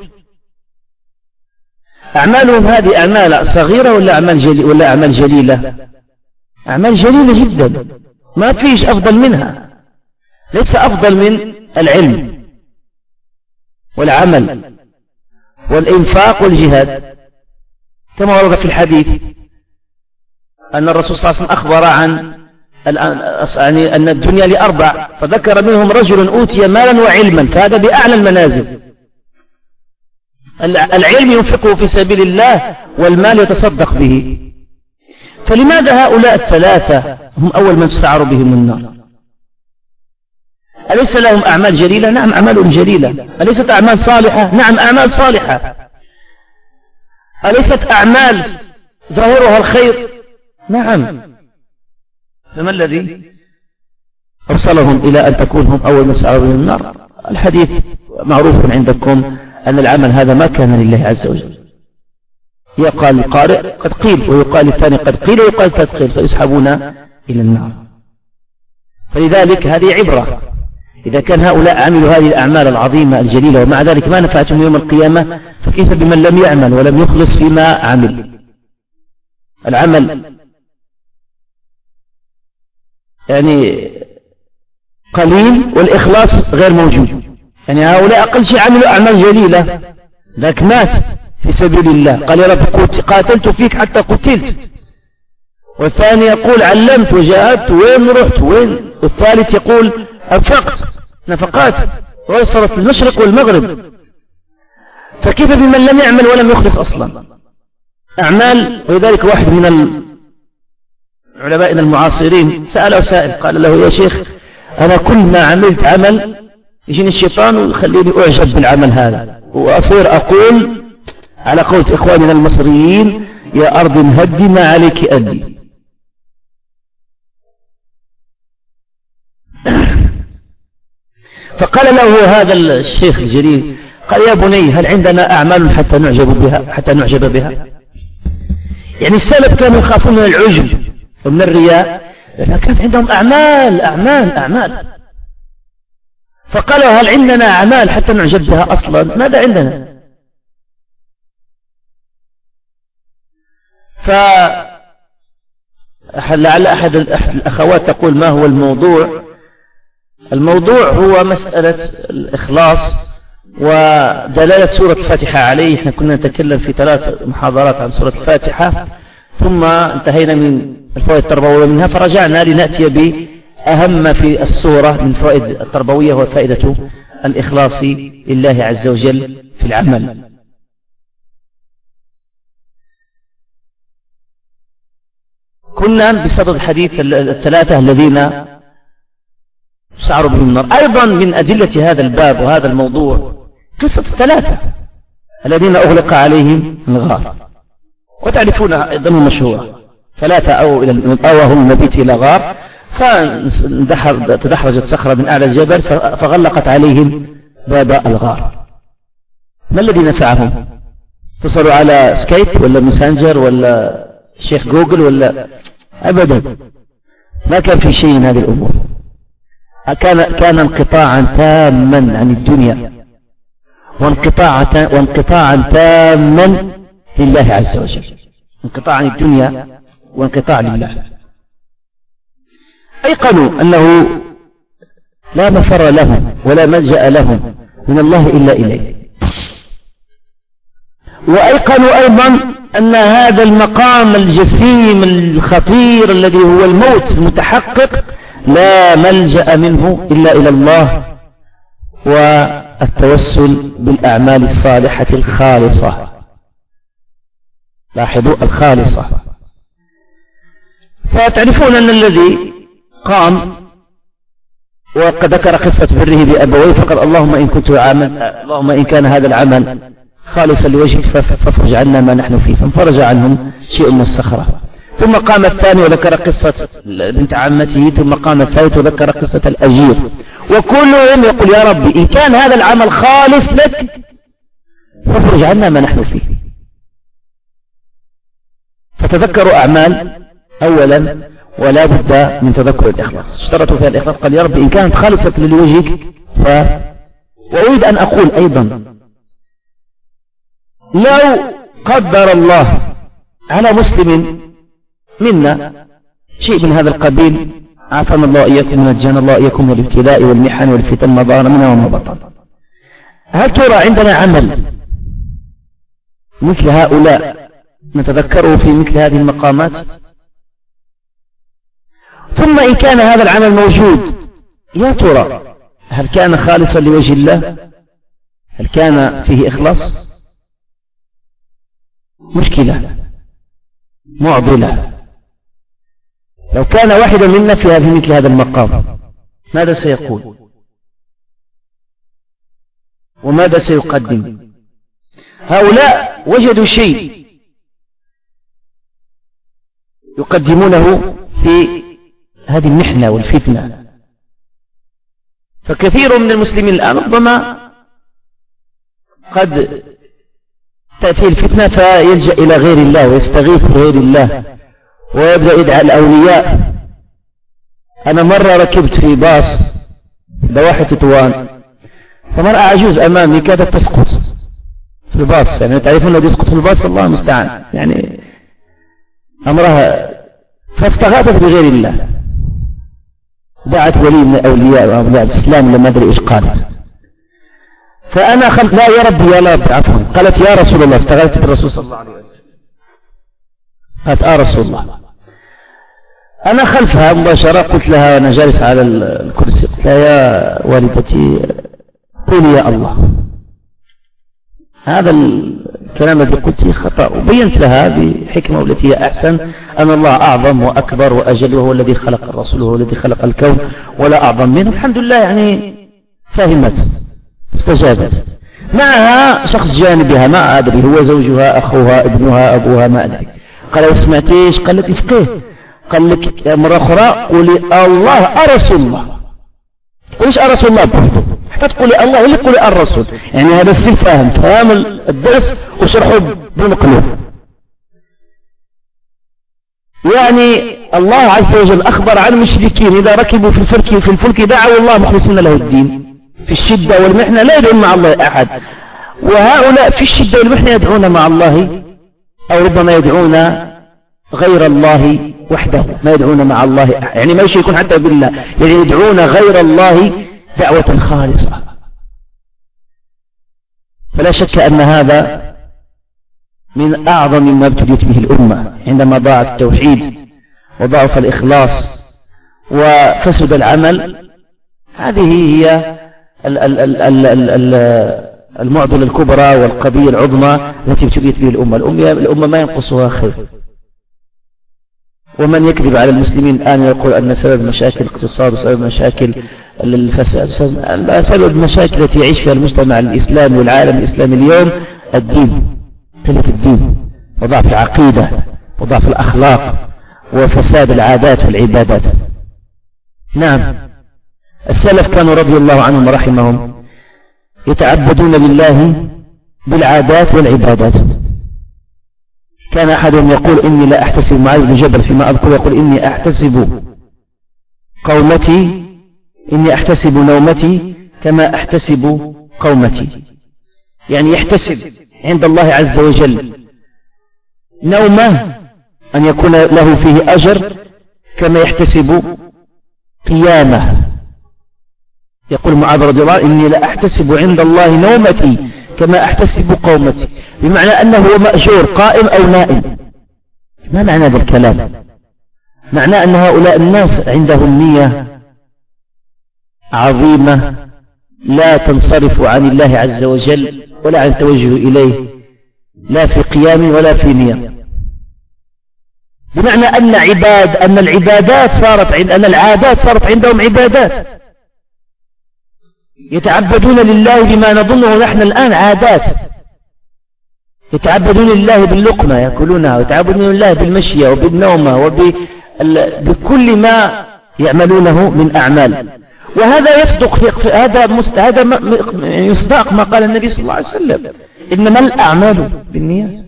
أعمالهم هذه أعمال صغيرة ولا أعمال جليلة ولا أعمال جليلة؟ أعمال جليلة جدا. ما فيش أفضل منها. ليس أفضل من العلم والعمل والإنفاق والجهاد كما ورد في الحديث. أن الرسول صلى الله عليه وسلم أخبر عن يعني أن الدنيا لأربع فذكر منهم رجل أوتي مالا وعلما فهذا بأعلى المنازل. العلم ينفقه في سبيل الله والمال يتصدق به. فلماذا هؤلاء الثلاثة هم أول من تسعر بهم النار؟ أليس لهم أعمال جليلة؟ نعم أعمال جليلة. أليست أعمال صالحة؟ نعم أعمال صالحة. أليست أعمال ظاهرها الخير؟ نعم. فما الذي؟ أرسلهم إلى أن تكون هم أول من سعروا بهم النار. الحديث معروف عندكم أن العمل هذا ما كان لله عز وجل. يقال القارئ قد قيل ويقال الثاني قد قيل ويقال الثالث قيل فيسحبون إلى النار. فلذلك هذه عبرة. إذا كان هؤلاء عملوا هذه الأعمال العظيمة الجليلة ومع ذلك ما نفعتهم يوم القيامة فكيف بمن لم يعمل ولم يخلص فيما عمل؟ العمل يعني قليل والإخلاص غير موجود. يعني هؤلاء أقل شيء عملوا أعمال جليلة. ذاك مات في سبيل الله. قال يا رب قاتلت فيك حتى قتلت. والثاني يقول علمت وجاءت وين رحت؟ وين؟ والثالث يقول أنفقت نفقات. وصلت المشرق والمغرب. فكيف بمن لم يعمل ولم يخلص أصلا؟ أعمال ولذلك واحد من علمائنا المعاصرين سأله سائل قال له يا شيخ أنا كل ما عملت عمل يجيني الشيطان ويخليني أعجب بالعمل هذا. وأصير أقول على قول إخواننا المصريين يا أرض هدي ما عليك أدي. فقال له هذا الشيخ الجليل قال يا بني هل عندنا أعمال حتى نعجب بها حتى نعجب بها؟ يعني السلف كانوا يخافون من العجب. ومن الرياء كانت عندهم أعمال أعمال أعمال. فقالوا هل عندنا أعمال حتى نعجب بها أصلا؟ ماذا عندنا؟ فلعل أحد الأخوات تقول ما هو الموضوع؟ الموضوع هو مسألة الإخلاص ودلالة سورة الفاتحة عليه. إحنا كنا نتكلم في ثلاث محاضرات عن سورة الفاتحة ثم انتهينا من الفوائد التربوية منها فرجعنا لنأتي بأهم ما في السورة من فوائد التربوية هو فائدة الإخلاص لله عز وجل في العمل. كنا بصدد الحديث الثلاثة الذين شعروا بهم النار. أيضا من أدلة هذا الباب وهذا الموضوع قصة الثلاثة الذين أغلق عليهم الغار. وتعرفون أيضا المشهورة ثلاثة أو إلى أوهم المبيت إلى غار. فتدحرجت صخرة من أعلى الجبل فغلقت عليهم باب الغار. ما الذي نفعهم؟ اتصلوا على سكايب ولا ماسنجر ولا شيخ جوجل ولا أبدا؟ ما كان في شيء من هذه الأمور. كان كان انقطاعا تاما عن الدنيا. وانقطاعا وانقطاعا تاما لله عز وجل. انقطاع عن الدنيا وانقطاع لله. أيقنوا أنه لا مفر لهم ولا ملجأ لهم من الله إلا إليه. وأيقنوا أيضا أن هذا المقام الجسيم الخطير الذي هو الموت المتحقق لا ملجأ منه إلا إلى الله والتوسل بالأعمال الصالحة الخالصة. لاحظوا الخالصة. فتعرفون أن الذي قام وقد ذكر قصة بره بأبويه فقال اللهم إن كنت عامل اللهم إن كان هذا العمل خالصا لوجهك فافرج عنا ما نحن فيه. فانفرج عنهم شيء من الصخرة. ثم قام الثاني وذكر قصة بنت عمته ثم قام الثالث وذكر قصة الأجير وكلهم يقول يا ربي إن كان هذا العمل خالص لك فافرج عنا ما نحن فيه. فتذكروا أعمال أولا ولا بد من تذكر الإخلاص. اشترطوا فيها الإخلاص. قال يا رب إن كانت خالصة لوجهك ف وأريد أن أقول أيضا. لو قدر الله على مسلم منا شيء من هذا القبيل عافانا الله إياكم ونجانا الله إياكم من الابتلاء والمحن والفتن ما منها وما بطن. هل ترى عندنا عمل مثل هؤلاء نتذكره في مثل هذه المقامات؟ ثم إن كان هذا العمل موجود يا ترى هل كان خالصا لوجه الله؟ هل كان فيه إخلاص؟ مشكلة معضلة. لو كان واحدا منا في هذه مثل هذا المقام ماذا سيقول؟ وماذا سيقدم؟ هؤلاء وجدوا شيء يقدمونه في هذه المحنة والفتنة. فكثير من المسلمين الآن ربما قد تأتي الفتنة فيلجأ إلى غير الله ويستغيث بغير الله ويبدأ يدعى الأولياء. أنا مرة ركبت في باص دواحي تطوان فمرأة عجوز أمامي كادت تسقط في الباص. يعني تعرفون الذي يسقط في الباص؟ الله المستعان. يعني أمرها فاستغاثت بغير الله. دعت ولي من الأولياء وأولياء الإسلام لما أدري إيش قالت. فأنا خل... لا يا ربي يا رب عفوا. قالت يا رسول الله استغاثت بالرسول صلى الله عليه وسلم. قالت آه رسول الله. أنا خلفها مباشرة قلت لها وأنا جالس على الكرسي قلت لها يا والدتي قولي يا الله. هذا الكلام الذي قلته خطأ وبينت لها بحكمة والتي هي أحسن أن الله أعظم وأكبر وأجل وهو الذي خلق الرسول وهو الذي خلق الكون ولا أعظم منه. الحمد لله يعني فهمت استجابت. معها شخص جانبها ما أدري هو زوجها أخوها ابنها أبوها ما أدري. قال سمعتيش قال لك فقيه قال لك مرة أخرى قولي الله أرسول الله. قوليش أرسول الله؟ حتى تقولي الله اللي قولي الرسول. يعني هذا السن فاهم فهم الدرس وشرحه بمقلوب يعني الله عز وجل أخبر عن المشركين إذا ركبوا في الفلك في الفلك دعوا الله مخلصين له الدين. في الشدة والمحنة لا يدعون مع الله أحد. وهؤلاء في الشدة والمحنة يدعون مع الله أو ربما يدعون غير الله وحده ما يدعون مع الله أحد. يعني ما يشركون حتى بالله يعني يدعون غير الله دعوة خالصة. فلا شك أن هذا من أعظم ما ابتديت به الأمة عندما ضاع التوحيد وضعف الإخلاص وفسد العمل. هذه هي المعضلة الكبرى والقضية العظمى التي ابتليت به الأمة الأمة ما ينقصها خير. ومن يكذب على المسلمين الآن يقول أن سبب مشاكل الاقتصاد وسبب مشاكل سبب المشاكل التي يعيش فيها المجتمع الإسلامي والعالم الإسلامي اليوم الدين قلة الدين وضعف العقيدة وضعف الأخلاق وفساد العادات والعبادات. نعم السلف كانوا رضي الله عنهم ورحمهم يتعبدون لله بالعادات والعبادات. كان أحدهم يقول إني لا أحتسب معاذ بن جبل فيما أذكر يقول إني أحتسب قومتي إني أحتسب نومتي كما أحتسب قومتي. يعني يحتسب عند الله عز وجل. نومه أن يكون له فيه أجر كما يحتسب قيامه. يقول معاذ رضي الله إني لأحتسب عند الله نومتي كما أحتسب قومتي. بمعنى أنه مأجور قائم أو نائم. ما معنى هذا الكلام؟ معنى أن هؤلاء الناس عندهم نية عظيمة لا تنصرف عن الله عز وجل ولا عن توجه إليه لا في قيام ولا في نية بمعنى أن عباد أن العبادات صارت عند أن العادات صارت عندهم عبادات. يتعبدون لله بما نظنه نحن الآن عادات. يتعبدون لله باللقمة يأكلونها ويتعبدون لله بالمشية وبالنومة وبكل ما يعملونه من أعمال. وهذا يصدق في هذا مست... هذا يصدق ما قال النبي صلى الله عليه وسلم. إنما الأعمال بالنيات.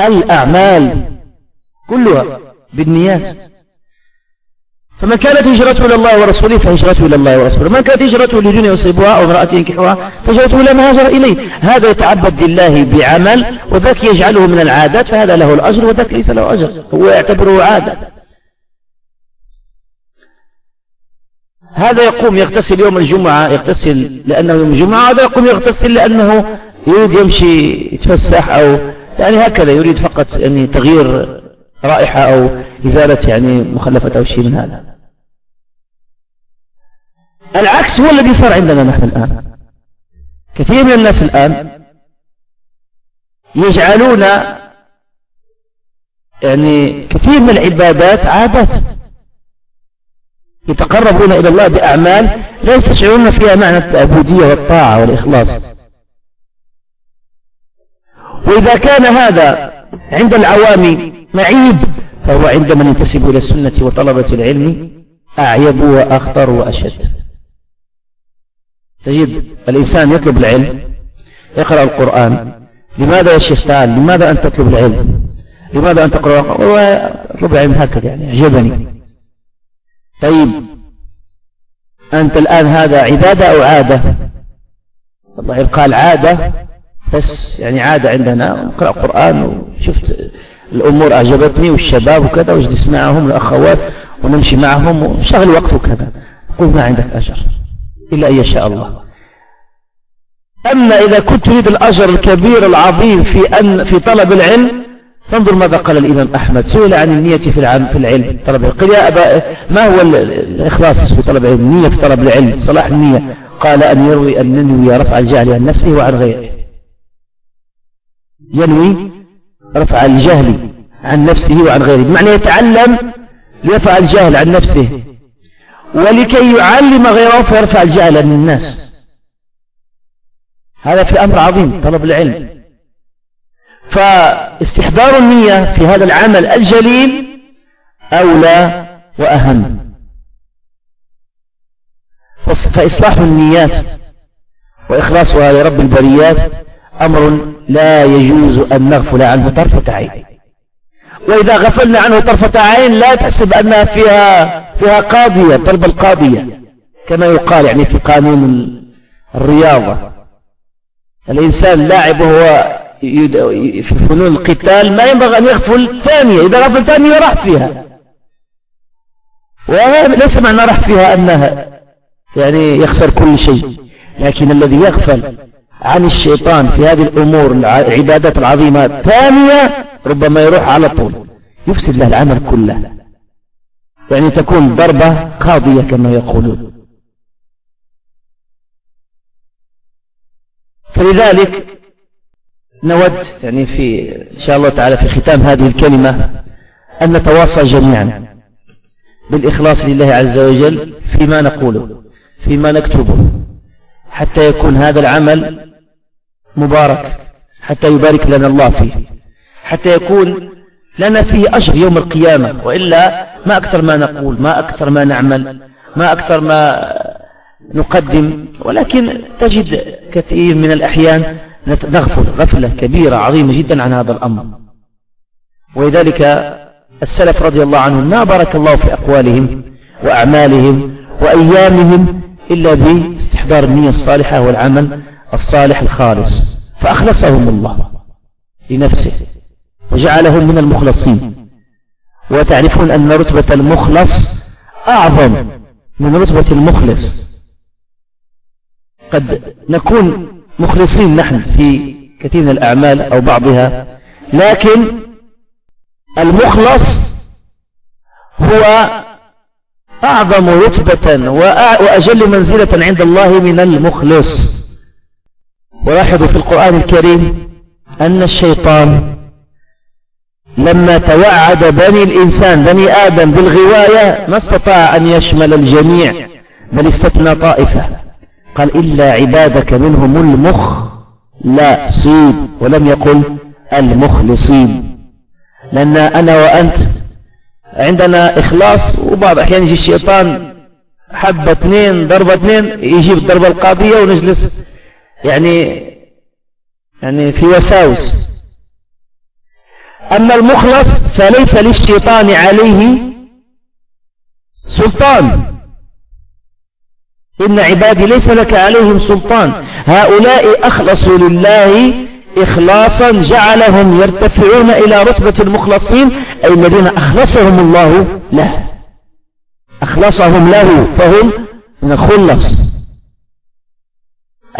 الأعمال كلها بالنيات. فمن كانت هجرته إلى الله ورسوله فهجرته إلى الله ورسوله. من كانت هجرته لدنيا يصيبها أو امرأة ينكحها فهجرته إلى ما هاجر إليه. هذا يتعبد لله بعمل وذاك يجعله من العادات فهذا له الأجر وذاك ليس له أجر. هو يعتبره عادة. هذا يقوم يغتسل يوم الجمعة يغتسل لأنه يوم الجمعة هذا يقوم يغتسل لأنه يريد يمشي يتفسح أو يعني هكذا يريد فقط يعني تغيير رائحة أو إزالة يعني مخلفة أو شيء من هذا. العكس هو الذي صار عندنا نحن الآن. كثير من الناس الآن يجعلون يعني كثير من العبادات عادات. يتقربون إلى الله بأعمال لا يستشعرون فيها معنى العبودية والطاعة والإخلاص. وإذا كان هذا عند العوام معيب فهو عندما ينتسب إلى السنة وطلبة العلم أعيب وأخطر وأشد. تجد الإنسان يطلب العلم يقرأ القرآن لماذا يا شيخ تعال؟ لماذا أنت تطلب العلم؟ لماذا أنت تقرأ؟ أطلب العلم هكذا يعني أعجبني. طيب. أنت الآن هذا عبادة أو عادة؟ والله قال عادة بس يعني عادة عندنا. نقرأ قرآن وشفت الأمور أعجبتني والشباب وكذا واجلس معهم الأخوات ونمشي معهم ونشغل وقت وكذا. قل ما عندك أجر إلا أن يشاء الله. أما إذا كنت تريد الأجر الكبير العظيم في أن في طلب العلم فانظر ماذا قال الإمام أحمد. سئل عن النية في العلم في العلم طلب قال يا أبا ما هو الإخلاص في طلب العلم؟ النية في طلب العلم صلاح النية. قال أن يروي أن ينوي رفع الجهل عن نفسه وعن غيره. ينوي رفع الجهل عن نفسه وعن غيره بمعنى يتعلم ليرفع الجهل عن نفسه. ولكي يعلم غيره فيرفع الجهل عن الناس. هذا في أمر عظيم طلب العلم. فاستحضار النية في هذا العمل الجليل أولى وأهم. فإصلاح النيات وإخلاصها لرب البريات أمر لا يجوز أن نغفل عنه طرفة عين. وإذا غفلنا عنه طرفة عين لا تحسب أنها فيها فيها قاضية طلب القاضية. كما يقال يعني في قانون الرياضة. الإنسان لاعب وهو في فنون القتال ما ينبغي أن يغفل ثانية إذا غفل ثانية راح فيها. وليس معنى راح فيها أنها يعني يخسر كل شيء لكن الذي يغفل عن الشيطان في هذه الأمور العبادات العظيمة ثانية ربما يروح على طول. يفسد له العمل كله. يعني تكون ضربة قاضية كما يقولون. فلذلك نود يعني في إن شاء الله تعالى في ختام هذه الكلمة أن نتواصى جميعا بالإخلاص لله عز وجل فيما نقوله فيما نكتبه حتى يكون هذا العمل مبارك حتى يبارك لنا الله فيه حتى يكون لنا فيه أجر يوم القيامة وإلا ما أكثر ما نقول ما أكثر ما نعمل ما أكثر ما نقدم ولكن تجد كثير من الأحيان نغفل غفلة كبيرة عظيمة جدا عن هذا الأمر. ولذلك السلف رضي الله عنهم ما بارك الله في أقوالهم وأعمالهم وأيامهم إلا باستحضار النية الصالحة والعمل الصالح الخالص. فأخلصهم الله لنفسه وجعلهم من المخلصين. وتعرفون أن رتبة المخلص أعظم من رتبة المخلص. قد نكون مخلصين نحن في كثير من الأعمال أو بعضها لكن المخلص هو أعظم رتبة وأجل منزلة عند الله من المخلص. ولاحظوا في القرآن الكريم أن الشيطان لما توعد بني الإنسان بني آدم بالغواية ما استطاع أن يشمل الجميع بل استثنى طائفة. قال إلا عبادك منهم المخ لا صيب ولم يقل المخلصين. لأن أنا وأنت عندنا إخلاص وبعض أحيان يجي الشيطان حبة اثنين ضربة اثنين يجيب الضربة القاضية ونجلس يعني يعني في وساوس. أما المخلص فليس للشيطان عليه سلطان. إن عبادي ليس لك عليهم سلطان. هؤلاء أخلصوا لله إخلاصا جعلهم يرتفعون إلى رتبة المخلصين أي الذين أخلصهم الله له. أخلصهم له فهم من الخلص.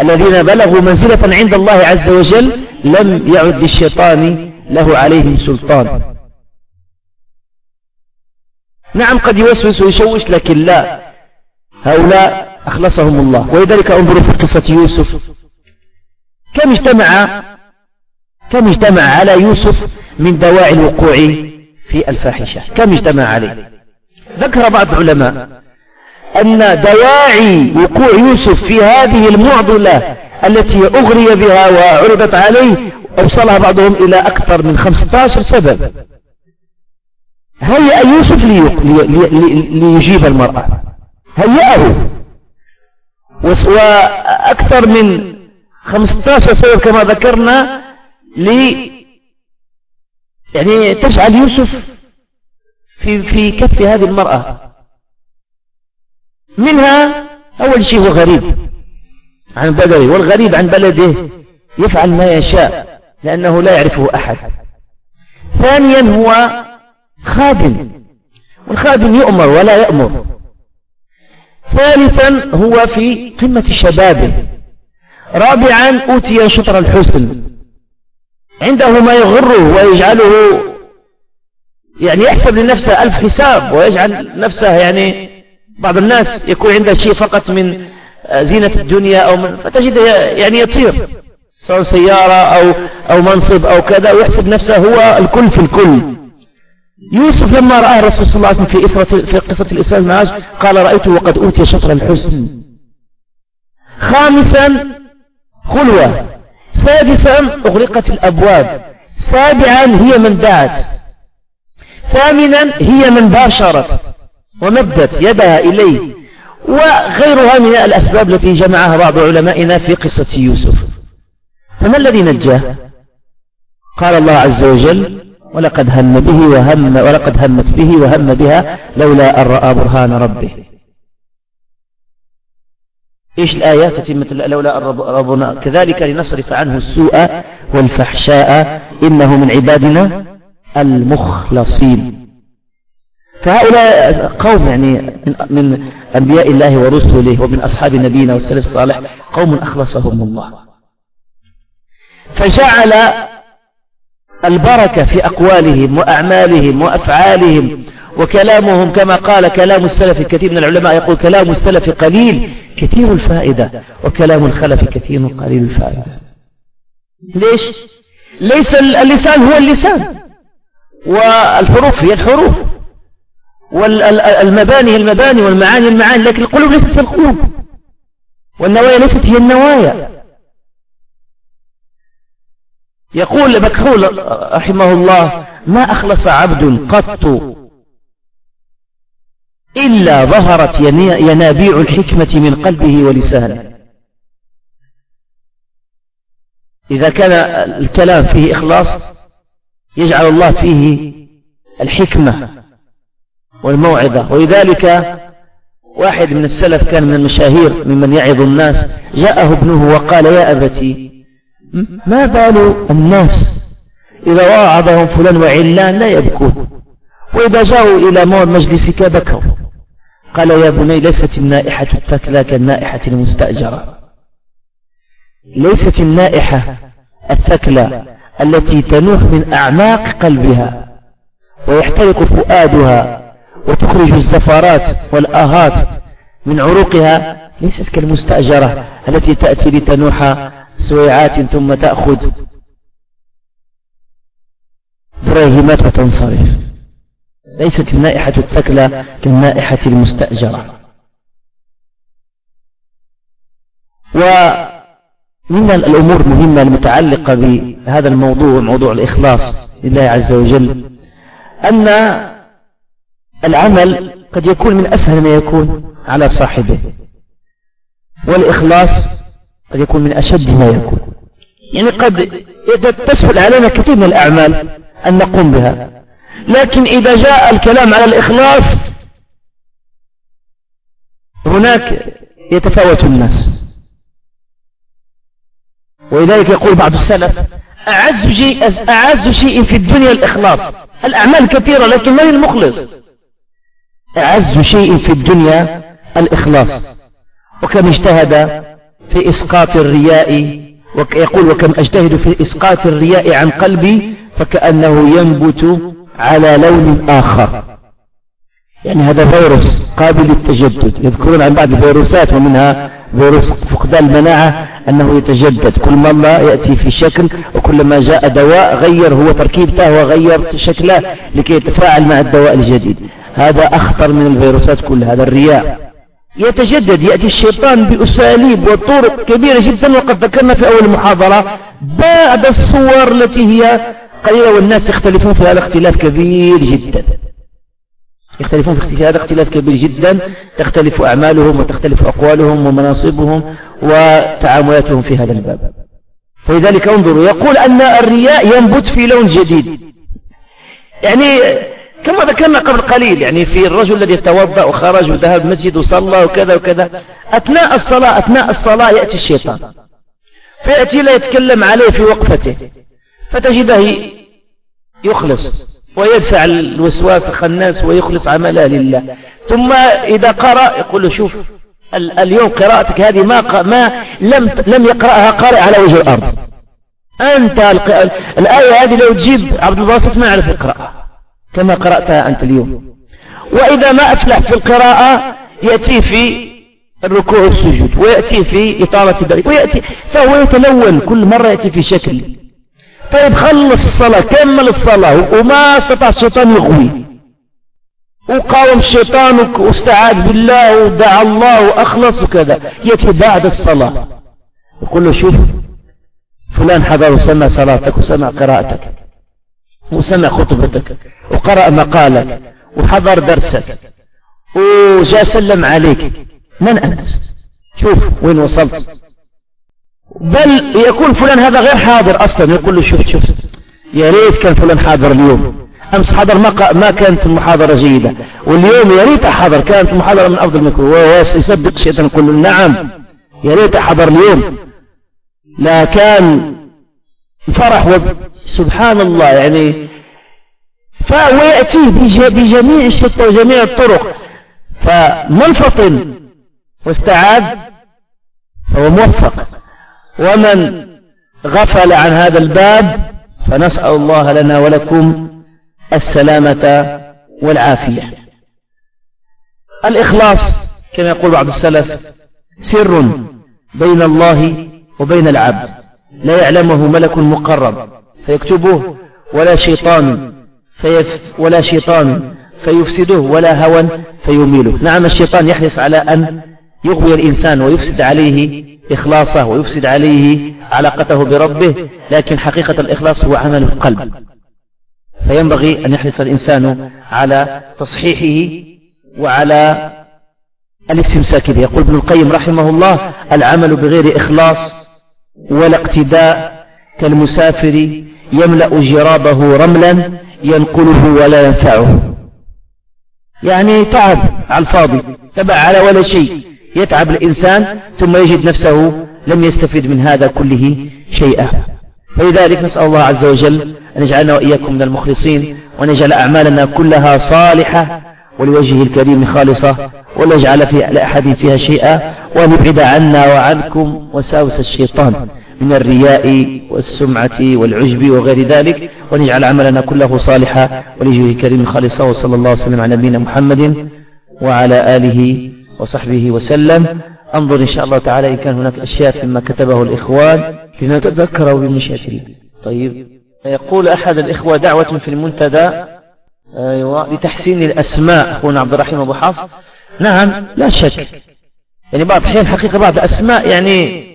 الذين بلغوا منزلة عند الله عز وجل لم يعد للشيطان له عليهم سلطان. نعم قد يوسوس ويشوش لكن لا. هؤلاء أخلصهم الله. ولذلك انظروا في قصة يوسف. كم اجتمع كم اجتمع على يوسف من دواعي الوقوع في الفاحشة؟ كم اجتمع عليه؟ ذكر بعض العلماء أن دواعي وقوع يوسف في هذه المعضلة التي أغري بها وعرضت عليه أوصلها بعضهم إلى أكثر من 15 سبب. هيأ يوسف ليجيب المرأة. هيأه. وأكثر من 15 سبب كما ذكرنا لي يعني تجعل يوسف في في كف هذه المرأة. منها أول شيء هو غريب عن بلده والغريب عن بلده يفعل ما يشاء لأنه لا يعرفه أحد. ثانيا هو خادم والخادم يؤمر ولا يأمر. ثالثا هو في قمة شبابه. رابعا أوتي شطر الحسن. عنده ما يغره ويجعله يعني يحسب لنفسه ألف حساب ويجعل نفسه يعني بعض الناس يكون عنده شيء فقط من زينة الدنيا أو من فتجد يعني يطير. سواء سيارة أو, أو منصب أو كذا ويحسب نفسه هو الكل في الكل. يوسف لما رأى الرسول صلى الله عليه وسلم في, إسرة في قصة الإسلام المعاج قال رأيته وقد أوتي شطر الحسن. خامسا خلوة. سادسا أغلقت الأبواب. سابعا هي من دعت. ثامنا هي من باشرت ومدت يدها إليه. وغيرها من الأسباب التي جمعها بعض علمائنا في قصة يوسف. فما الذي نجاه؟ قال الله عز وجل ولقد هم به وهم ولقد همت به وهم بها لولا أن رأى برهان ربه. إيش الآيات تتم لولا أن ربنا؟ كذلك لنصرف عنه السوء والفحشاء. إنه من عبادنا المخلصين. فهؤلاء قوم يعني من أنبياء الله ورسله ومن أصحاب نبينا والسلف الصالح قوم أخلصهم الله. فجعل البركة في أقوالهم وأعمالهم وأفعالهم وكلامهم كما قال كلام السلف كثير من العلماء يقول كلام السلف قليل كثير الفائدة وكلام الخلف كثير قليل الفائدة. ليش؟ ليس اللسان هو اللسان والحروف هي الحروف والمباني المباني والمعاني المعاني لكن القلوب ليست القلوب والنوايا ليست هي النوايا. يقول مكحول رحمه الله ما أخلص عبد قط إلا ظهرت ينابيع الحكمة من قلبه ولسانه. إذا كان الكلام فيه إخلاص يجعل الله فيه الحكمة والموعظة. ولذلك واحد من السلف كان من المشاهير ممن يعظ الناس جاءه ابنه وقال يا أبتي ما بال الناس؟ إذا وعظهم فلان وعلان لا يبكون. وإذا جاءوا إلى مجلسك بكوا. قال يا بني ليست النائحة التكلى كالنائحة المستأجرة. ليست النائحة الثكلى التي تنوح من أعماق قلبها ويحترق فؤادها وتخرج الزفرات والآهات من عروقها. ليست كالمستأجرة التي تأتي لتنوح سويعات ثم تأخذ. دريهمات وتنصرف. ليست النائحة الثكلى كالنائحة المستأجرة. ومن الأمور المهمة المتعلقة بهذا الموضوع موضوع الإخلاص لله عز وجل أن العمل قد يكون من أسهل ما يكون على صاحبه. والإخلاص قد يكون من أشد ما يكون. يعني قد تسهل علينا كثير من الأعمال أن نقوم بها. لكن إذا جاء الكلام على الإخلاص هناك يتفاوت الناس. ولذلك يقول بعض السلف أعز شيء, أعز شيء في الدنيا الإخلاص. الأعمال كثيرة لكن من المخلص؟ أعز شيء في الدنيا الإخلاص. وكم اجتهد في إسقاط الرياء ويقول وكم أجتهد في إسقاط الرياء عن قلبي فكأنه ينبت على لون آخر. يعني هذا فيروس قابل للتجدد. يذكرون عن بعض الفيروسات ومنها فيروس فقدان المناعة أنه يتجدد. كل مرة يأتي في شكل وكلما جاء دواء غير هو تركيبته وغير شكله لكي يتفاعل مع الدواء الجديد. هذا أخطر من الفيروسات كلها هذا الرياء. يتجدد يأتي الشيطان بأساليب وطرق كبيرة جدا وقد ذكرنا في أول المحاضرة بعد الصور التي هي قليلة والناس يختلفون في هذا اختلاف كبير جدا. يختلفون في هذا اختلاف كبير جدا. تختلف أعمالهم وتختلف أقوالهم ومناصبهم وتعاملاتهم في هذا الباب. فلذلك انظروا يقول أن الرياء ينبت في لون جديد. يعني كما ذكرنا قبل قليل يعني في الرجل الذي توضأ وخرج وذهب المسجد وصلى وكذا وكذا أثناء الصلاة أثناء الصلاة يأتي الشيطان. فيأتي لا يتكلم عليه في وقفته فتجده يخلص ويدفع الوسواس الخناس ويخلص عمله لله. ثم إذا قرأ يقول له شوف اليوم قراءتك هذه ما ما لم لم يقرأها قارئ على وجه الأرض. أنت الآية هذه لو تجيب عبد الباسط ما يعرف يقرأها. كما قرأتها أنت اليوم. وإذا ما أفلح في القراءة يأتي في الركوع والسجود ويأتي في إطالة البريد ويأتي فهو يتلون كل مرة يأتي في شكل. طيب خلص الصلاة كمل الصلاة وما استطاع الشيطان يغوي. وقاوم الشيطان واستعاذ بالله ودعا الله وأخلص وكذا. يأتي بعد الصلاة. يقول له شوف فلان حضر وسمع صلاتك وسمع قراءتك. وسمع خطبتك وقرأ مقالك وحضر درسك وجاء سلم عليك. من أنت؟ شوف وين وصلت. بل يكون فلان هذا غير حاضر أصلا. يقول له شوف شوف. يا ريت كان فلان حاضر اليوم. أمس حضر ما, ما كانت المحاضرة جيدة. واليوم يا ريت حضر كانت المحاضرة من أفضل منكم ويصدق الشيطان يقول له نعم يا ريت حضر اليوم. لا كان فرح سبحان الله يعني فهو يأتيه بجميع الشتى وجميع الطرق. فمن فطن واستعاد فهو موفق. ومن غفل عن هذا الباب فنسأل الله لنا ولكم السلامة والعافية. الإخلاص كما يقول بعض السلف سر بين الله وبين العبد. لا يعلمه ملك مقرب فيكتبه ولا شيطان فيف ولا شيطان فيفسده ولا هوى فيميله. نعم الشيطان يحرص على أن يغوي الإنسان ويفسد عليه إخلاصه ويفسد عليه علاقته بربه لكن حقيقة الإخلاص هو عمل القلب. فينبغي أن يحرص الإنسان على تصحيحه وعلى الاستمساك به. يقول ابن القيم رحمه الله العمل بغير إخلاص ولا اقتداء كالمسافر يملأ جرابه رملا ينقله ولا ينفعه. يعني تعب على الفاضي تبع على ولا شيء. يتعب الإنسان ثم يجد نفسه لم يستفيد من هذا كله شيئا. فلذلك نسأل الله عز وجل أن يجعلنا وإياكم من المخلصين وأن يجعل أعمالنا كلها صالحة ولوجهه الكريم خالصة ولا يجعل في لأحد فيها شيئا وأن يبعد عنا وعنكم وساوس الشيطان من الرياء والسمعة والعجب وغير ذلك وأن يجعل عملنا كله صالحا. ولوجهه الكريم خالصا وصلى الله وسلم على نبينا محمد وعلى آله وصحبه وسلم. انظر إن شاء الله تعالى إن كان هناك أشياء فيما كتبه الإخوان لنتذكره بمشيئة الله طيب. يقول أحد الإخوة دعوة في المنتدى أيوة لتحسين الأسماء أخونا عبد الرحيم أبو حفص. نعم لا شك. يعني بعض الأحيان حقيقة بعض الأسماء يعني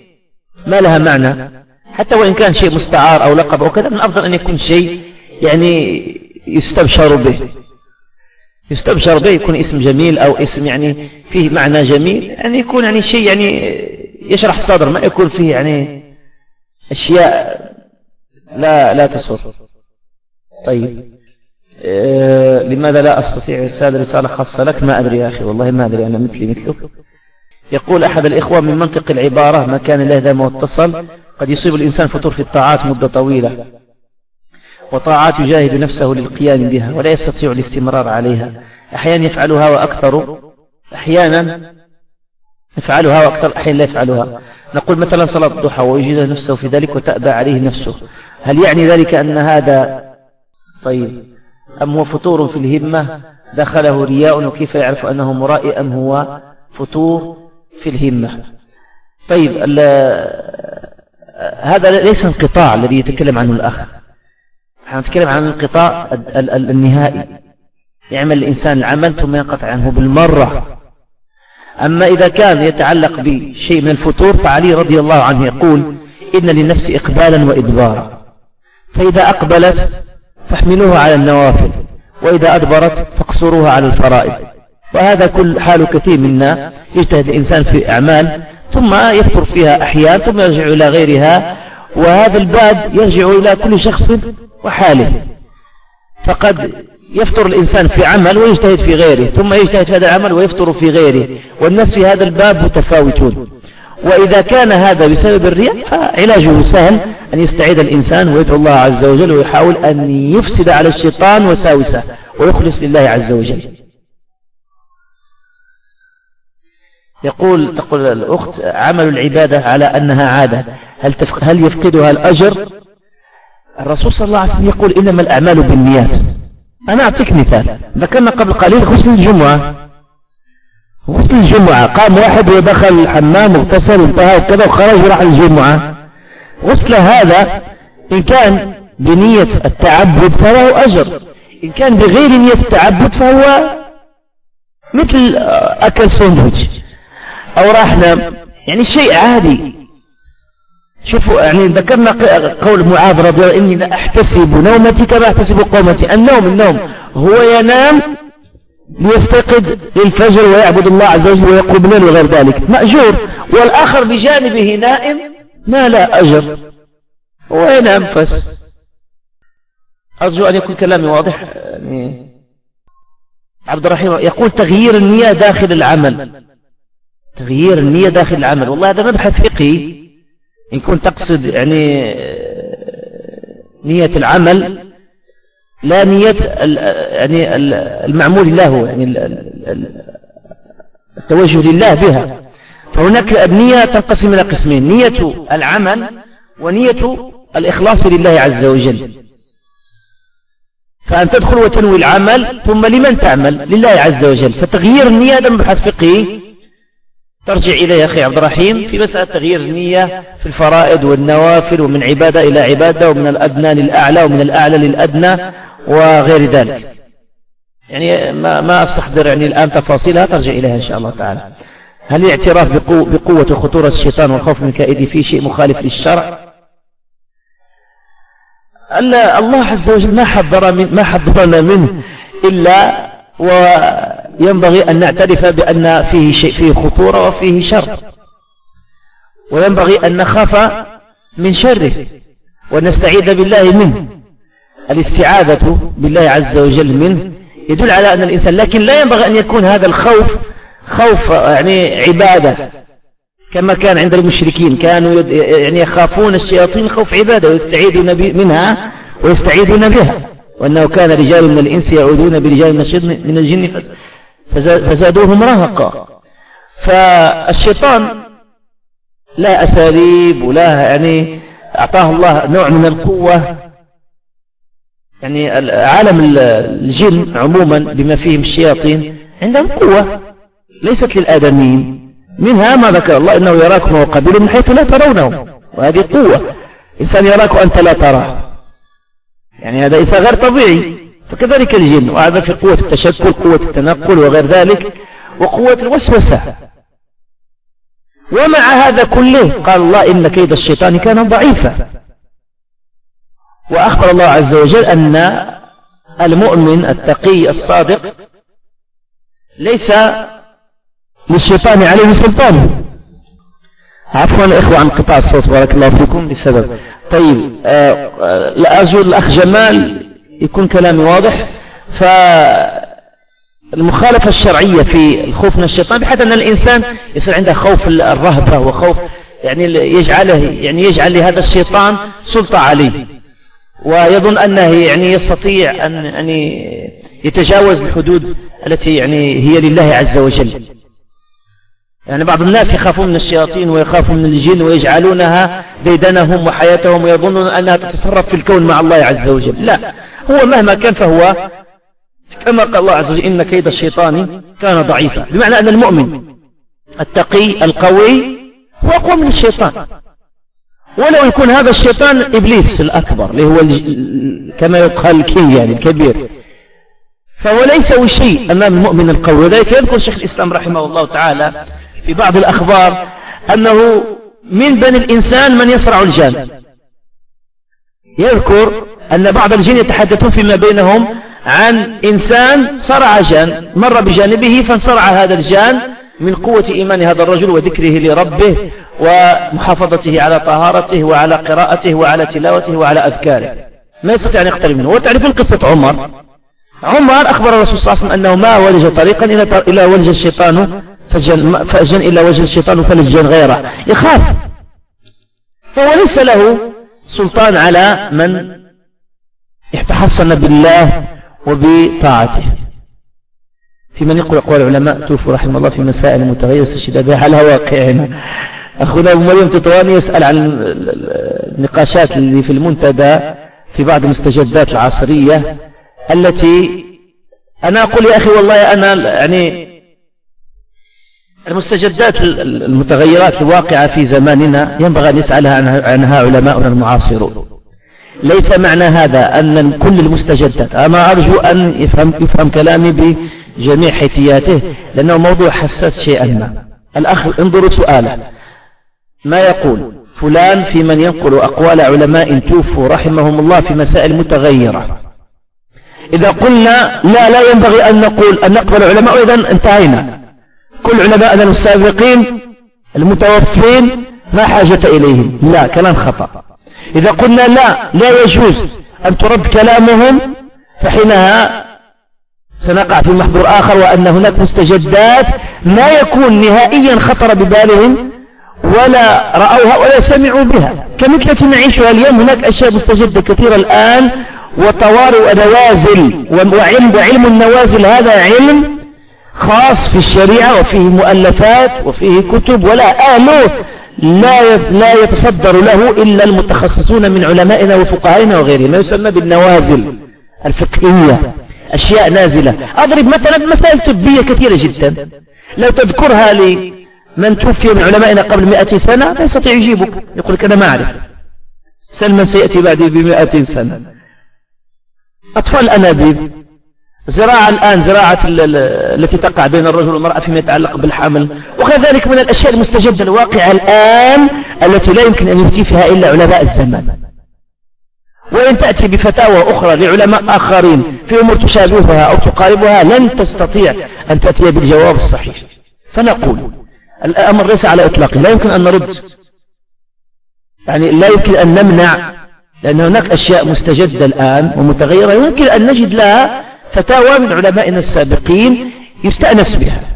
ما لها معنى. حتى وإن كان شيء مستعار أو لقب أو كذا من الأفضل أن يكون شيء يعني يستبشر به. يستبشر به يكون اسم جميل أو اسم يعني فيه معنى جميل. يعني يكون يعني شيء يعني يشرح الصدر ما يكون فيه يعني أشياء لا لا تسر. طيب. لماذا لا أستطيع إرسال رسالة خاصة لك؟ ما أدري يا أخي والله ما أدري أنا مثلي مثلك. يقول أحد الإخوة من منطق العبارة ما كان الله ذا متصل قد يصيب الإنسان فتور في الطاعات مدة طويلة وطاعات يجاهد نفسه للقيام بها ولا يستطيع الاستمرار عليها. أحيانا يفعلها وأكثر أحيانا يفعلها وأكثر أحيانا لا يفعلها. نقول مثلا صلاة الضحى ويجد نفسه في ذلك وتأبى عليه نفسه. هل يعني ذلك أن هذا طيب؟ أم هو فطور في الهمة؟ دخله رياء وكيف يعرف أنه مرائي أم هو فطور في الهمة؟ طيب هذا ليس انقطاع الذي يتكلم عنه الأخ. نتكلم عن الانقطاع النهائي. يعمل الإنسان العمل ثم ينقطع عنه بالمرة. أما إذا كان يتعلق بشيء من الفتور فعلي رضي الله عنه يقول إن للنفس إقبالا وإدبارا. فإذا أقبلت فاحملوها على النوافل وإذا أدبرت فاقصروها على الفرائض. وهذا كل حال كثير منا يجتهد الإنسان في أعمال ثم يفطر فيها أحيان ثم يرجع إلى غيرها وهذا الباب يرجع إلى كل شخص وحاله. فقد يفطر الإنسان في عمل ويجتهد في غيره ثم يجتهد في هذا العمل ويفطر في غيره. والناس في هذا الباب متفاوتون. وإذا كان هذا بسبب الرياء فعلاجه سهل أن يستعيد الإنسان ويدعو الله عز وجل ويحاول أن يفسد على الشيطان وساوسه ويخلص لله عز وجل. يقول تقول الأخت عمل العبادة على أنها عادة. هل, هل يفقدها الأجر؟ الرسول صلى الله عليه وسلم يقول إنما الأعمال بالنيات. أنا أعطيك مثال. ذكرنا قبل قليل غسل الجمعة. غسل الجمعة. قام واحد ودخل الحمام واغتسل وانتهى وكذا وخرج وراح الجمعة. غسل هذا إن كان بنية التعبد فله أجر. إن كان بغير نية التعبد فهو مثل أكل سندويتش أو راح نام يعني شيء عادي. شوفوا يعني ذكرنا قول معاذ رضي الله إني لا أحتسب نومتي كما أحتسب قومتي. النوم النوم. هو ينام ليستيقظ للفجر ويعبد الله عز وجل ويقوم الليل وغير ذلك. مأجور. والآخر بجانبه نائم ما لا أجر. هو ينام فس أرجو أن يكون كلامي واضح. يعني عبد الرحيم يقول تغيير النية داخل العمل. تغيير النية داخل العمل. والله هذا مبحث فقهي. إن كنت تقصد يعني نية العمل لا نية يعني المعمول له يعني التوجه لله بها. فهناك النية تنقسم إلى قسمين نية العمل ونية الإخلاص لله عز وجل. فأن تدخل وتنوي العمل ثم لمن تعمل؟ لله عز وجل. فتغيير النية هذا مبحث فقهي. ترجع إليه أخي عبد الرحيم في مسألة تغيير النية في الفرائض والنوافل ومن عبادة إلى عبادة ومن الأدنى للأعلى ومن الأعلى للأدنى. وغير ذلك. يعني ما, ما أستحضر يعني الآن تفاصيلها ترجع إليها إن شاء الله تعالى. هل الاعتراف بقوة, بقوة وخطورة الشيطان والخوف من كائده في شيء مخالف للشرع؟ الله عز وجل ما حذر من ما حذرنا منه إلا وينبغي أن نعترف بأن فيه شيء فيه خطورة وفيه شر. وينبغي أن نخاف من شره ونستعيذ بالله منه. الاستعاذة بالله عز وجل منه يدل على أن الإنسان لكن لا ينبغي أن يكون هذا الخوف خوف يعني عبادة كما كان عند المشركين كانوا يعني يخافون الشياطين خوف عبادة ويستعيذون منها ويستعيذون بها وأنه كان رجال من الإنس يعودون برجال من الجن فزادوهم رهقا فالشيطان لا أساليب ولا يعني أعطاه الله نوع من القوة يعني عالم الجن عموما بما فيهم الشياطين عندهم قوة ليست للآدميين. منها ما ذكر الله إنه يراكم وقبيل من حيث لا ترونه وهذه قوة. إنسان يراك وأنت لا تراه يعني هذا إنسان غير طبيعي. فكذلك الجن وهذا في قوة التشكل قوة التنقل وغير ذلك وقوة الوسوسة. ومع هذا كله قال الله إن كيد الشيطان كان ضعيفا. وأخبر الله عز وجل أن المؤمن التقي الصادق ليس للشيطان عليه سلطان. عفوا إخوة عن قطاع الصوت بارك الله فيكم بسبب طيب آه، آه، لأرجو الأخ جمال يكون كلامي واضح. فالمخالفة الشرعية في الخوف من الشيطان بحيث أن الإنسان يصير عنده خوف الرهبة وخوف يعني يجعله يعني يجعل لهذا الشيطان سلطة عليه. ويظن أنه يعني يستطيع أن يعني يتجاوز الحدود التي يعني هي لله عز وجل. يعني بعض الناس يخافون من الشياطين ويخافون من الجن ويجعلونها ديدنهم وحياتهم ويظنون أنها تتصرف في الكون مع الله عز وجل. لا هو مهما كان فهو كما قال الله عز وجل إن كيد الشيطان كان ضعيفا. بمعنى أن المؤمن التقي القوي هو أقوى من الشيطان. ولو يكون هذا الشيطان إبليس الأكبر اللي هو كما يقال الكي يعني الكبير. فهو ليس شيء أمام المؤمن القوي. وذلك يذكر شيخ الإسلام رحمه الله تعالى في بعض الأخبار أنه من بني الإنسان من يصرع الجان. يذكر أن بعض الجن يتحدثون فيما بينهم عن إنسان صرع جان مر بجانبه فانصرع هذا الجان من قوة إيمان هذا الرجل وذكره لربه ومحافظته على طهارته وعلى قراءته وعلى تلاوته وعلى أذكاره. ما يستطيع أن يقترب منه. وتعرفون قصة عمر. عمر أخبر الرسول صلى الله عليه وسلم أنه ما ولج طريقا إلا ولج الشيطان فجن, فأجن إلا وجه الشيطان فلجن غيره. يخاف. فهو ليس له سلطان على من يتحصن بالله وبطاعته. في من يقول أقوال العلماء توفوا رحمه الله في مسائل متغيرة استشهد بها. على واقعنا؟ أخونا أبو مريم تطواني يسأل عن النقاشات اللي في المنتدى في بعض المستجدات العصرية التي أنا أقول يا أخي والله أنا يعني المستجدات المتغيرات الواقعة في زماننا ينبغي أن يسأل عنها علماؤنا المعاصرون. ليس معنى هذا أن كل المستجدات أنا أرجو أن يفهم, يفهم كلامي بجميع حيثياته لأنه موضوع حساس شيئا ما. الأخ انظروا سؤاله. ما يقول؟ فلان في من ينقل أقوال علماء توفوا رحمهم الله في مسائل متغيرة. إذا قلنا لا لا ينبغي أن نقول أن نقبل علماء إذا انتهينا. كل علماءنا السابقين المتوفين ما حاجة إليهم. لا كلام خطأ. إذا قلنا لا لا يجوز أن ترد كلامهم فحينها سنقع في محظور آخر وأن هناك مستجدات ما يكون نهائيا خطر ببالهم ولا رأوها ولا سمعوا بها. كمثل نعيشها اليوم هناك أشياء مستجدة كثيرة الآن وطوارئ ونوازل وعلم, وعلم النوازل هذا علم خاص في الشريعة وفيه مؤلفات وفيه كتب ولا أهله لا لا يتصدر له إلا المتخصصون من علمائنا وفقهائنا وغيرهم. ما يسمى بالنوازل الفقهية. أشياء نازلة. أضرب مثلا مسائل طبية كثيرة جدا. لو تذكرها لمن توفي من علمائنا قبل مئة سنة لا يستطيع يجيبك. يقول لك أنا ما أعرف. سل من سيأتي بعدي بمئة سنة. أطفال الأنابيب زراعة الآن زراعة التي تقع بين الرجل والمرأة فيما يتعلق بالحمل. وكذلك من الأشياء المستجدة الواقعة الآن التي لا يمكن أن يفتي فيها إلا علماء الزمان وإن تأتي بفتاوى أخرى لعلماء آخرين في أمور تشابهها أو تقاربها لن تستطيع أن تأتي بالجواب الصحيح. فنقول الأمر ليس على إطلاقه لا يمكن أن نرد. يعني لا يمكن أن نمنع لأن هناك أشياء مستجدة الآن ومتغيرة يمكن أن نجد لها فتاوى من علمائنا السابقين يستأنس بها.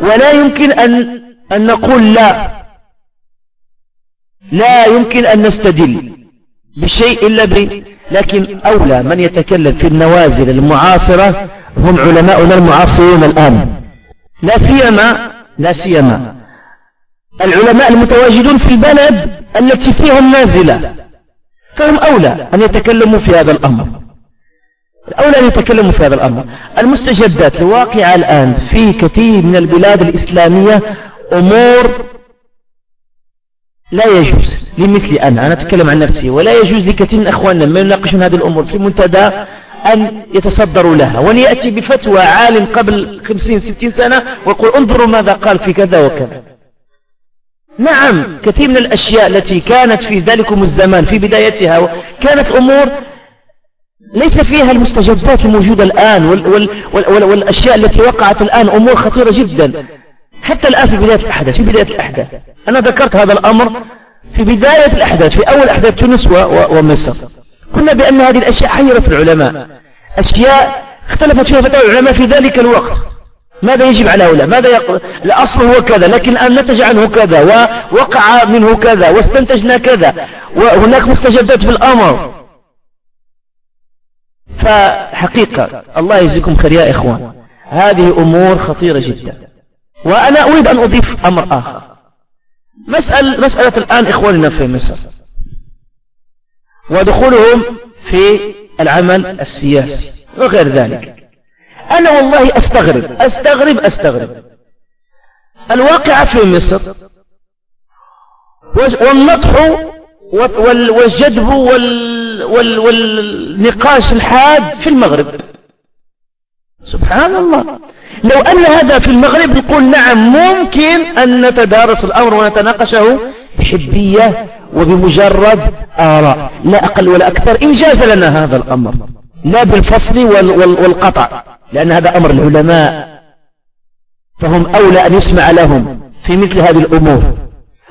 ولا يمكن أن, أن نقول لا. لا يمكن أن نستدل بشيء إلا ب لكن أولى من يتكلم في النوازل المعاصرة هم علماؤنا المعاصرون الآن. لا سيما لا سيما. العلماء المتواجدون في البلد التي فيها النازلة فهم أولى أن يتكلموا في هذا الأمر. الأولى أن يتكلموا في هذا الأمر. المستجدات الواقعة الآن في كثير من البلاد الإسلامية أمور لا يجوز لمثلي أنا أنا أتكلم عن نفسي ولا يجوز لكثير من أخواننا من يناقشون هذه الأمور في منتدى أن يتصدروا لها. وأن يأتي بفتوى عالم قبل خمسين ستين سنة ويقول انظروا ماذا قال في كذا وكذا. نعم كثير من الأشياء التي كانت في ذلكم الزمان في بدايتها كانت أمور ليس فيها المستجدات الموجودة الآن وال وال وال والأشياء التي وقعت الآن أمور خطيرة جدا. حتى الآن في بداية الأحداث في بداية الأحداث. أنا ذكرت هذا الأمر في بداية الأحداث في أول أحداث تونس ومصر. قلنا بأن هذه الأشياء حيرت العلماء. أشياء اختلفت فيها فتاوى العلماء في ذلك الوقت. ماذا يجب على هؤلاء؟ ماذا يقول؟ الأصل هو كذا لكن الآن نتج عنه كذا ووقع منه كذا واستنتجنا كذا وهناك مستجدات في الأمر. فحقيقة الله يجزيكم خير يا إخوان. هذه أمور خطيرة جدا. وأنا أريد أن أضيف أمر آخر. مسألة, مسألة الآن إخواننا في مصر. ودخولهم في العمل السياسي وغير ذلك. أنا والله أستغرب أستغرب أستغرب. الواقع في مصر والنطح والجدب والنقاش الحاد في المغرب. سبحان الله. لو أن هذا في المغرب نقول نعم ممكن أن نتدارس الأمر ونتناقشه بحبية وبمجرد آراء لا أقل ولا أكثر إن جاز لنا هذا الأمر. لا بالفصل والقطع لأن هذا أمر العلماء. فهم أولى أن يسمع لهم في مثل هذه الأمور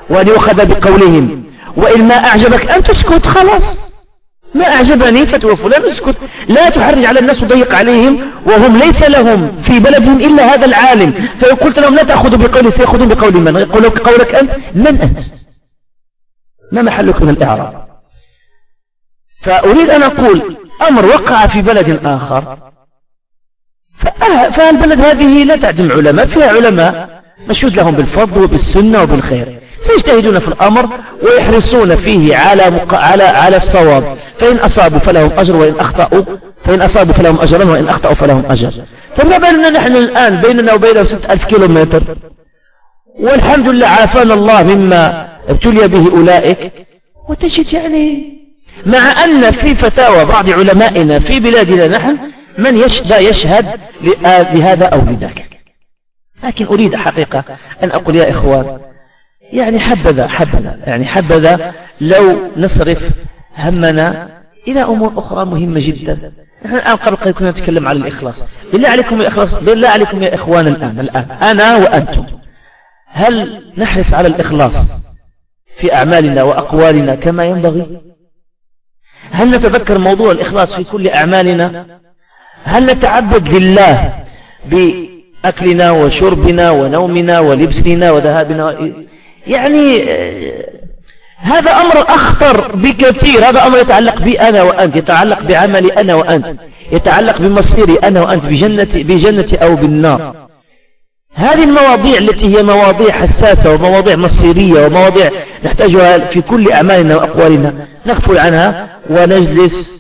وأن يؤخذ بقولهم. وإن ما أعجبك أن تسكت خلاص. ما أعجبني فتوى فلان اسكت. لا تحرج على الناس وضيق عليهم وهم ليس لهم في بلدهم إلا هذا العالم. فإن قلت لهم لا تأخذوا بقولي سيأخذون بقول من؟ يقول قولك أنت من أنت؟ ما محلك من الإعراب؟ فأريد أن أقول أمر وقع في بلد آخر. فالبلد هذه لا تعدم علماء فيها علماء مشهود لهم بالفضل وبالسنة وبالخير. سيجتهدون في الأمر ويحرصون فيه على مق... على على الصواب. فإن أصابوا فلهم أجر وإن أخطأوا فإن أصابوا فلهم أجر وإن أخطأوا فلهم أجر فما بالنا نحن الآن بيننا وبينهم ستة ألف كيلو متر والحمد لله عافانا الله مما ابتلي به أولئك. وتجد يعني مع أن في فتاوى بعض علمائنا في بلادنا نحن من لا يشهد لهذا أو لذاك. لكن أريد حقيقة أن أقول يا إخوان يعني حبذا حبذا يعني حبذا لو نصرف همنا إلى أمور أخرى مهمة جدا. نحن الآن قبل قليل كنا نتكلم على الإخلاص. بالله عليكم يا إخلاص بالله عليكم يا إخوان الآن الآن أنا وأنتم. هل نحرص على الإخلاص؟ في أعمالنا وأقوالنا كما ينبغي؟ هل نتذكر موضوع الإخلاص في كل أعمالنا؟ هل نتعبد لله بأكلنا وشربنا ونومنا ولبسنا وذهابنا؟ يعني هذا أمر أخطر بكثير. هذا أمر يتعلق بي أنا وأنت يتعلق بعملي أنا وأنت يتعلق بمصيري أنا وأنت بجنة, بجنة أو بالنار. هذه المواضيع التي هي مواضيع حساسة ومواضيع مصيرية ومواضيع نحتاجها في كل أعمالنا وأقوالنا. نغفل عنها ونجلس.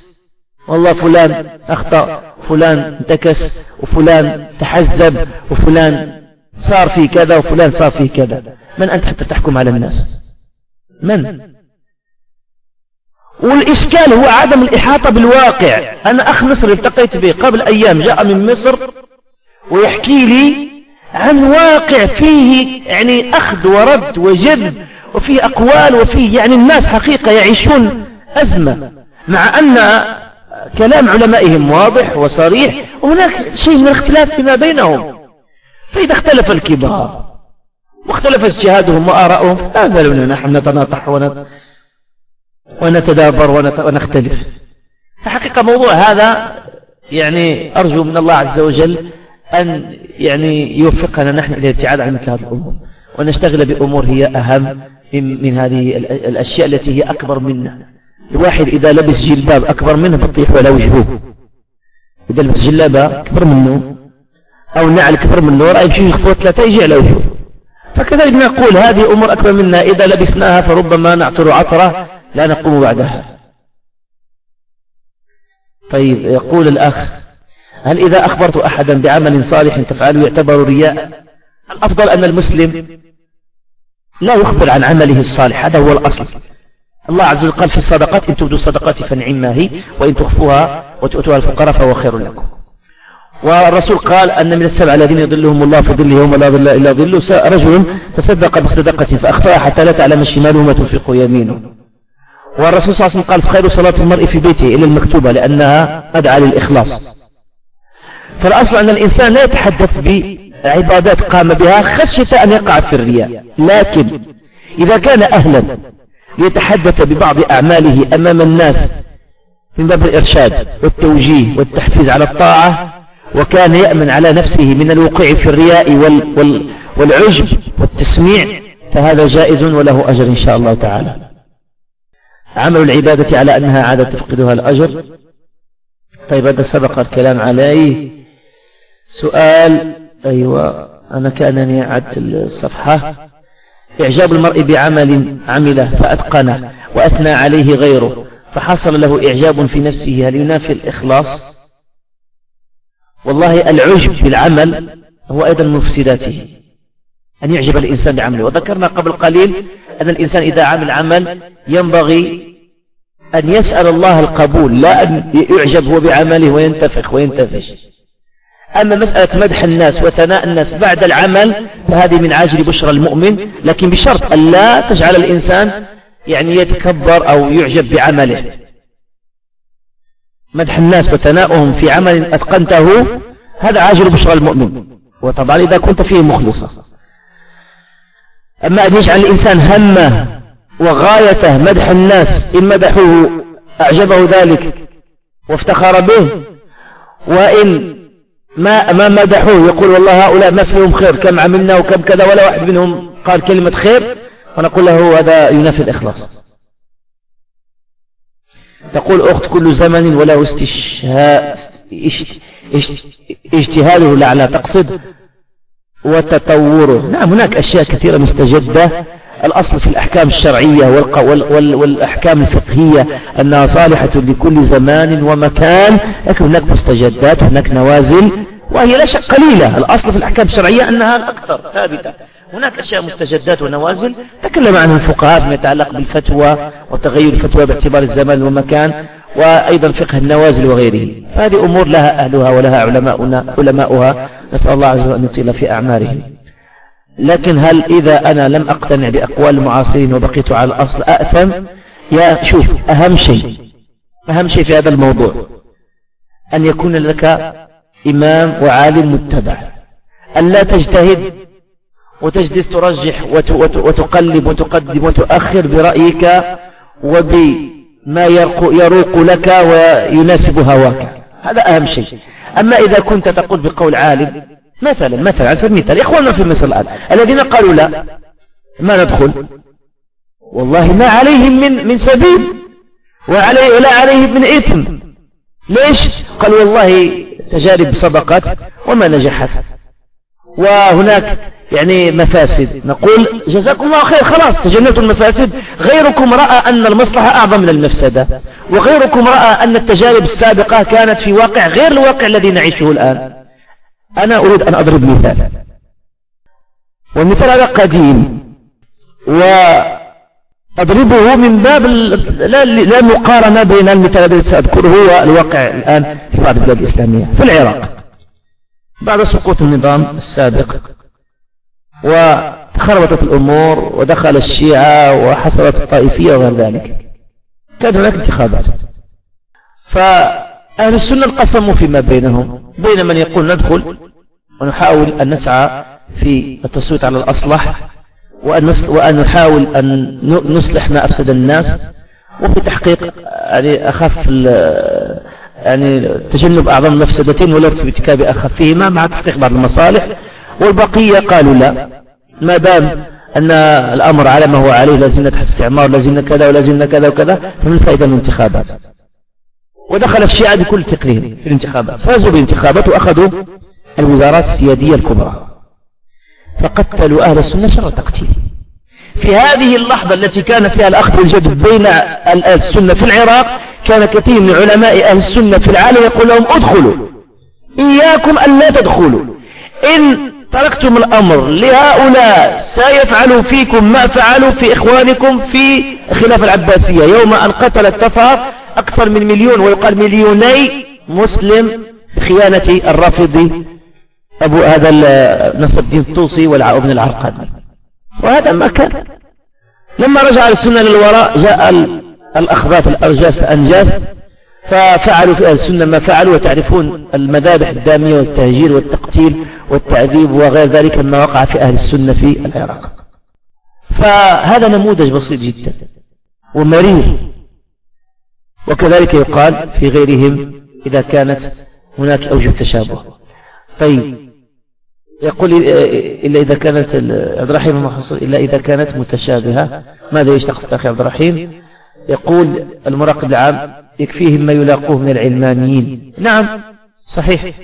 والله فلان أخطأ فلان انتكس وفلان تحزب وفلان صار في كذا وفلان صار في كذا. من أنت حتى تحكم على الناس؟ من؟ والإشكال هو عدم الإحاطة بالواقع. أنا أخ مصري التقيت به قبل أيام جاء من مصر ويحكي لي عن واقع فيه يعني أخذ ورد وجذب وفيه أقوال وفيه يعني الناس حقيقة يعيشون أزمة. مع أن كلام علمائهم واضح وصريح وهناك شيء من الاختلاف فيما بينهم. فإذا اختلف الكبار واختلف اجتهادهم وآراؤهم لا لنا نحن نتناطح ونتدابر ونختلف. فحقيقة موضوع هذا يعني أرجو من الله عز وجل أن يعني يوفقنا نحن إلى الابتعاد عن مثل هذه الأمور. ونشتغل بأمور هي أهم من هذه الأشياء التي هي أكبر منا. الواحد إذا لبس جلباب أكبر منه بطيح ولا وجهه. إذا لبس جلابة أكبر منه. أو نعل أكبر منه. رأي يمشي يخطوة ثلاثة يجي على وجهه. فكذلك نقول هذه أمور أكبر منا. إذا لبسناها فربما نعطر عطرة لا نقوم بعدها. طيب يقول الأخ هل إذا أخبرت أحدا بعمل صالح تفعله يعتبر رياء؟ الأفضل أن المسلم لا يخبر عن عمله الصالح هذا هو الأصل. الله عز وجل قال في الصدقات إن تبدوا الصدقات فنعم ما هي وإن تخفوها وتؤتوها الفقراء فهو خير لكم. والرسول قال أن من السبع الذين يظلهم الله في ظله يوم لا ظل إلا ظله رجل تصدق بصدقة فأخفاها حتى لا تعلم شماله ما تنفق يمينه. والرسول صلى الله عليه وسلم قال خير صلاة المرء في بيته إلا المكتوبة لأنها أدعى للإخلاص. فالأصل أن الإنسان لا يتحدث بعبادات قام بها خشية أن يقع في الرياء. لكن إذا كان أهلا ليتحدث ببعض أعماله أمام الناس من باب الإرشاد والتوجيه والتحفيز على الطاعة وكان يأمن على نفسه من الوقوع في الرياء وال وال والعجب والتسميع فهذا جائز وله أجر إن شاء الله تعالى. عمل العبادة على أنها عادة تفقدها الأجر. طيب هذا سبق الكلام عليه. سؤال أيوة أنا كأنني عدت الصفحة. إعجاب المرء بعمل عمله فأتقنه وأثنى عليه غيره فحصل له إعجاب في نفسه. هل ينافي الإخلاص؟ والله العجب بالعمل هو أيضا مفسداته أن يعجب الإنسان بعمله. وذكرنا قبل قليل أن الإنسان إذا عمل عمل ينبغي أن يسأل الله القبول لا أن يعجب هو بعمله وينتفخ وينتفش. أما مسألة مدح الناس وثناء الناس بعد العمل فهذه من عاجل بشرى المؤمن لكن بشرط أن لا تجعل الإنسان يعني يتكبر أو يعجب بعمله. مدح الناس وثناؤهم في عمل أتقنته هذا عاجل بشرى المؤمن. وطبعا إذا كنت فيه مخلصا. أما أن يجعل الإنسان همه وغايته مدح الناس إن مدحوه أعجبه ذلك وافتخر به وإن ما ما مدحوه. يقول والله هؤلاء ما فيهم خير. كم عملنا وكم كذا. ولا واحد منهم قال كلمة خير. ونقول له هذا ينافي الإخلاص. تقول أخت كل زمن وله اجتهاده لعلى تقصد وتطوره. نعم هناك أشياء كثيرة مستجدة. الأصل في الأحكام الشرعية والأحكام الفقهية أنها صالحة لكل زمان ومكان لكن هناك مستجدات هناك نوازل وهي لا شك قليلة. الأصل في الأحكام الشرعية أنها الأكثر ثابتة. هناك أشياء مستجدات ونوازل تكلم عنها الفقهاء فيما يتعلق بالفتوى وتغير الفتوى باعتبار الزمان والمكان وأيضا فقه النوازل وغيره. فهذه أمور لها أهلها ولها علماؤنا علماؤها. نسأل الله عز وجل أن يطيل في أعمارهم. لكن هل إذا أنا لم أقتنع بأقوال المعاصرين وبقيت على الأصل أأثم؟ يا شوف أهم شيء أهم شيء في هذا الموضوع أن يكون لك إمام وعالم متبع أن لا تجتهد وتجلس ترجح وتقلب وتقدم وتؤخر برأيك وبما يروق لك ويناسب هواك. هذا أهم شيء. أما إذا كنت تقول بقول عالم مثلا مثلا على سبيل المثال إخواننا في مصر الآن الذين قالوا لا ما ندخل؟ والله ما عليهم من من سبيل وعليه ولا عليهم من إثم. ليش؟ قالوا والله تجارب سبقت وما نجحت. وهناك يعني مفاسد. نقول جزاكم الله خير خلاص تجنبتم المفاسد. غيركم رأى أن المصلحة أعظم من المفسدة. وغيركم رأى أن التجارب السابقة كانت في واقع غير الواقع الذي نعيشه الآن. أنا أريد أن أضرب مثال. والمثال هذا قديم. وأضربه من باب لا مقارنة بين المثال الذي سأذكره هو الواقع الآن في بعض البلاد الإسلامية في العراق. بعد سقوط النظام السابق وتخربطت الأمور ودخل الشيعة وحصلت الطائفية وغير ذلك. كانت هناك انتخابات. فأهل السنة انقسموا فيما بينهم بين من يقول ندخل ونحاول أن نسعى في التصويت على الأصلح وأن, وأن نحاول أن نصلح ما أفسد الناس وفي تحقيق يعني أخف يعني تجنب أعظم المفسدتين والارتكاب أخفهما مع تحقيق بعض المصالح. والبقية قالوا لا ما دام أن الأمر على ما هو عليه لازلنا تحت استعمار لازلنا كذا ولازلنا كذا وكذا فمن الفائدة من الانتخابات ودخل الشيعة بكل فكرهم في الانتخابات. فازوا بالانتخابات وأخذوا الوزارات السيادية الكبرى. فقتلوا أهل السنة شر تقتيل. في هذه اللحظة التي كان فيها الأخذ الجد بين السنة في العراق كان كثير من علماء أهل السنة في العالم يقول لهم ادخلوا. إياكم أن لا تدخلوا. إن تركتم الأمر لهؤلاء سيفعلوا فيكم ما فعلوا في إخوانكم في خلاف العباسية. يوم أن قتل التفار أكثر من مليون ويقال مليوني مسلم بخيانة الرافضي أبو هذا نصر الدين الطوسي والعاء العرقاد وهذا ما كان. لما رجع السنة للوراء جاء الأخباث الأرجاس الأنجاس ففعلوا في السنة ما فعلوا. وتعرفون المذابح الدامية والتهجير والتقتيل والتعذيب وغير ذلك مما وقع في أهل السنة في العراق. فهذا نموذج بسيط جدا. ومرير. وكذلك يقال في غيرهم إذا كانت هناك أوجه تشابه طيب يقول إلا إذا كانت عبد الرحيم إلا إذا كانت متشابهة ماذا يشتقصد أخي عبد الرحيم؟ يقول المراقب العام يكفيهم ما يلاقوه من العلمانيين. نعم صحيح.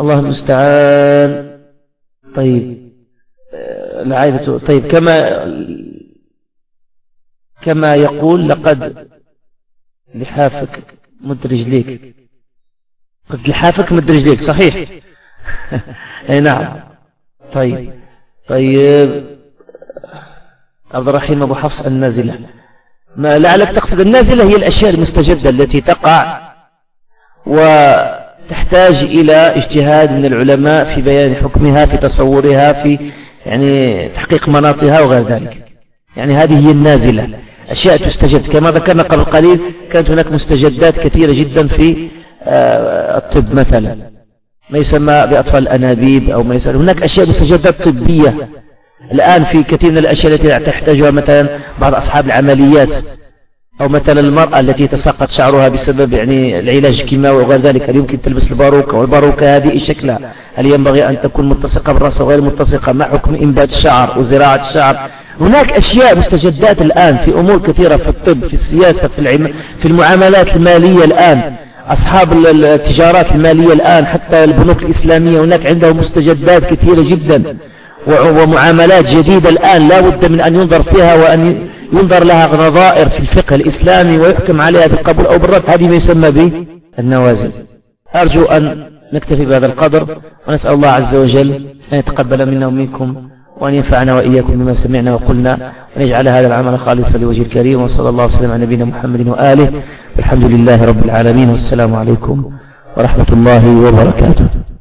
الله المستعان. طيب العائلة طيب كما كما يقول لقد لحافك مد رجليك. قد لحافك مد رجليك صحيح. أي نعم. طيب. طيب. عبد الرحيم أبو حفص النازلة. ما لعلك تقصد النازلة هي الأشياء المستجدة التي تقع وتحتاج إلى اجتهاد من العلماء في بيان حكمها في تصورها في يعني تحقيق مناطها وغير ذلك. يعني هذه هي النازلة. أشياء تستجد. كما ذكرنا قبل قليل كانت هناك مستجدات كثيرة جدا في آه، الطب مثلا. ما يسمى بأطفال الأنابيب أو ما يسمى هناك أشياء مستجدات طبية. الآن في كثير من الأشياء التي تحتاجها مثلا بعض أصحاب العمليات أو مثلا المرأة التي يتساقط شعرها بسبب يعني العلاج الكيماوي وغير ذلك هل يمكن تلبس الباروكة؟ والباروكة هذه شكلها؟ هل ينبغي أن تكون ملتصقة بالرأس وغير ملتصقة ما حكم إنبات الشعر وزراعة الشعر. هناك أشياء مستجدات الآن في أمور كثيرة في الطب في السياسة في, العم... في المعاملات المالية الآن. أصحاب التجارات المالية الآن حتى البنوك الإسلامية هناك عندهم مستجدات كثيرة جدا. ومعاملات جديدة الآن لا بد من أن ينظر فيها وأن ينظر لها نظائر في الفقه الإسلامي ويحكم عليها بالقبول أو بالرد. هذه ما يسمى به النوازل أرجو أن نكتفي بهذا القدر ونسأل الله عز وجل أن يتقبل منا ومنكم. وأن ينفعنا وإياكم بما سمعنا وقلنا ونجعل هذا العمل خالصا لوجه الكريم وصلى الله وسلم على نبينا محمد وآله. والحمد لله رب العالمين والسلام عليكم ورحمة الله وبركاته.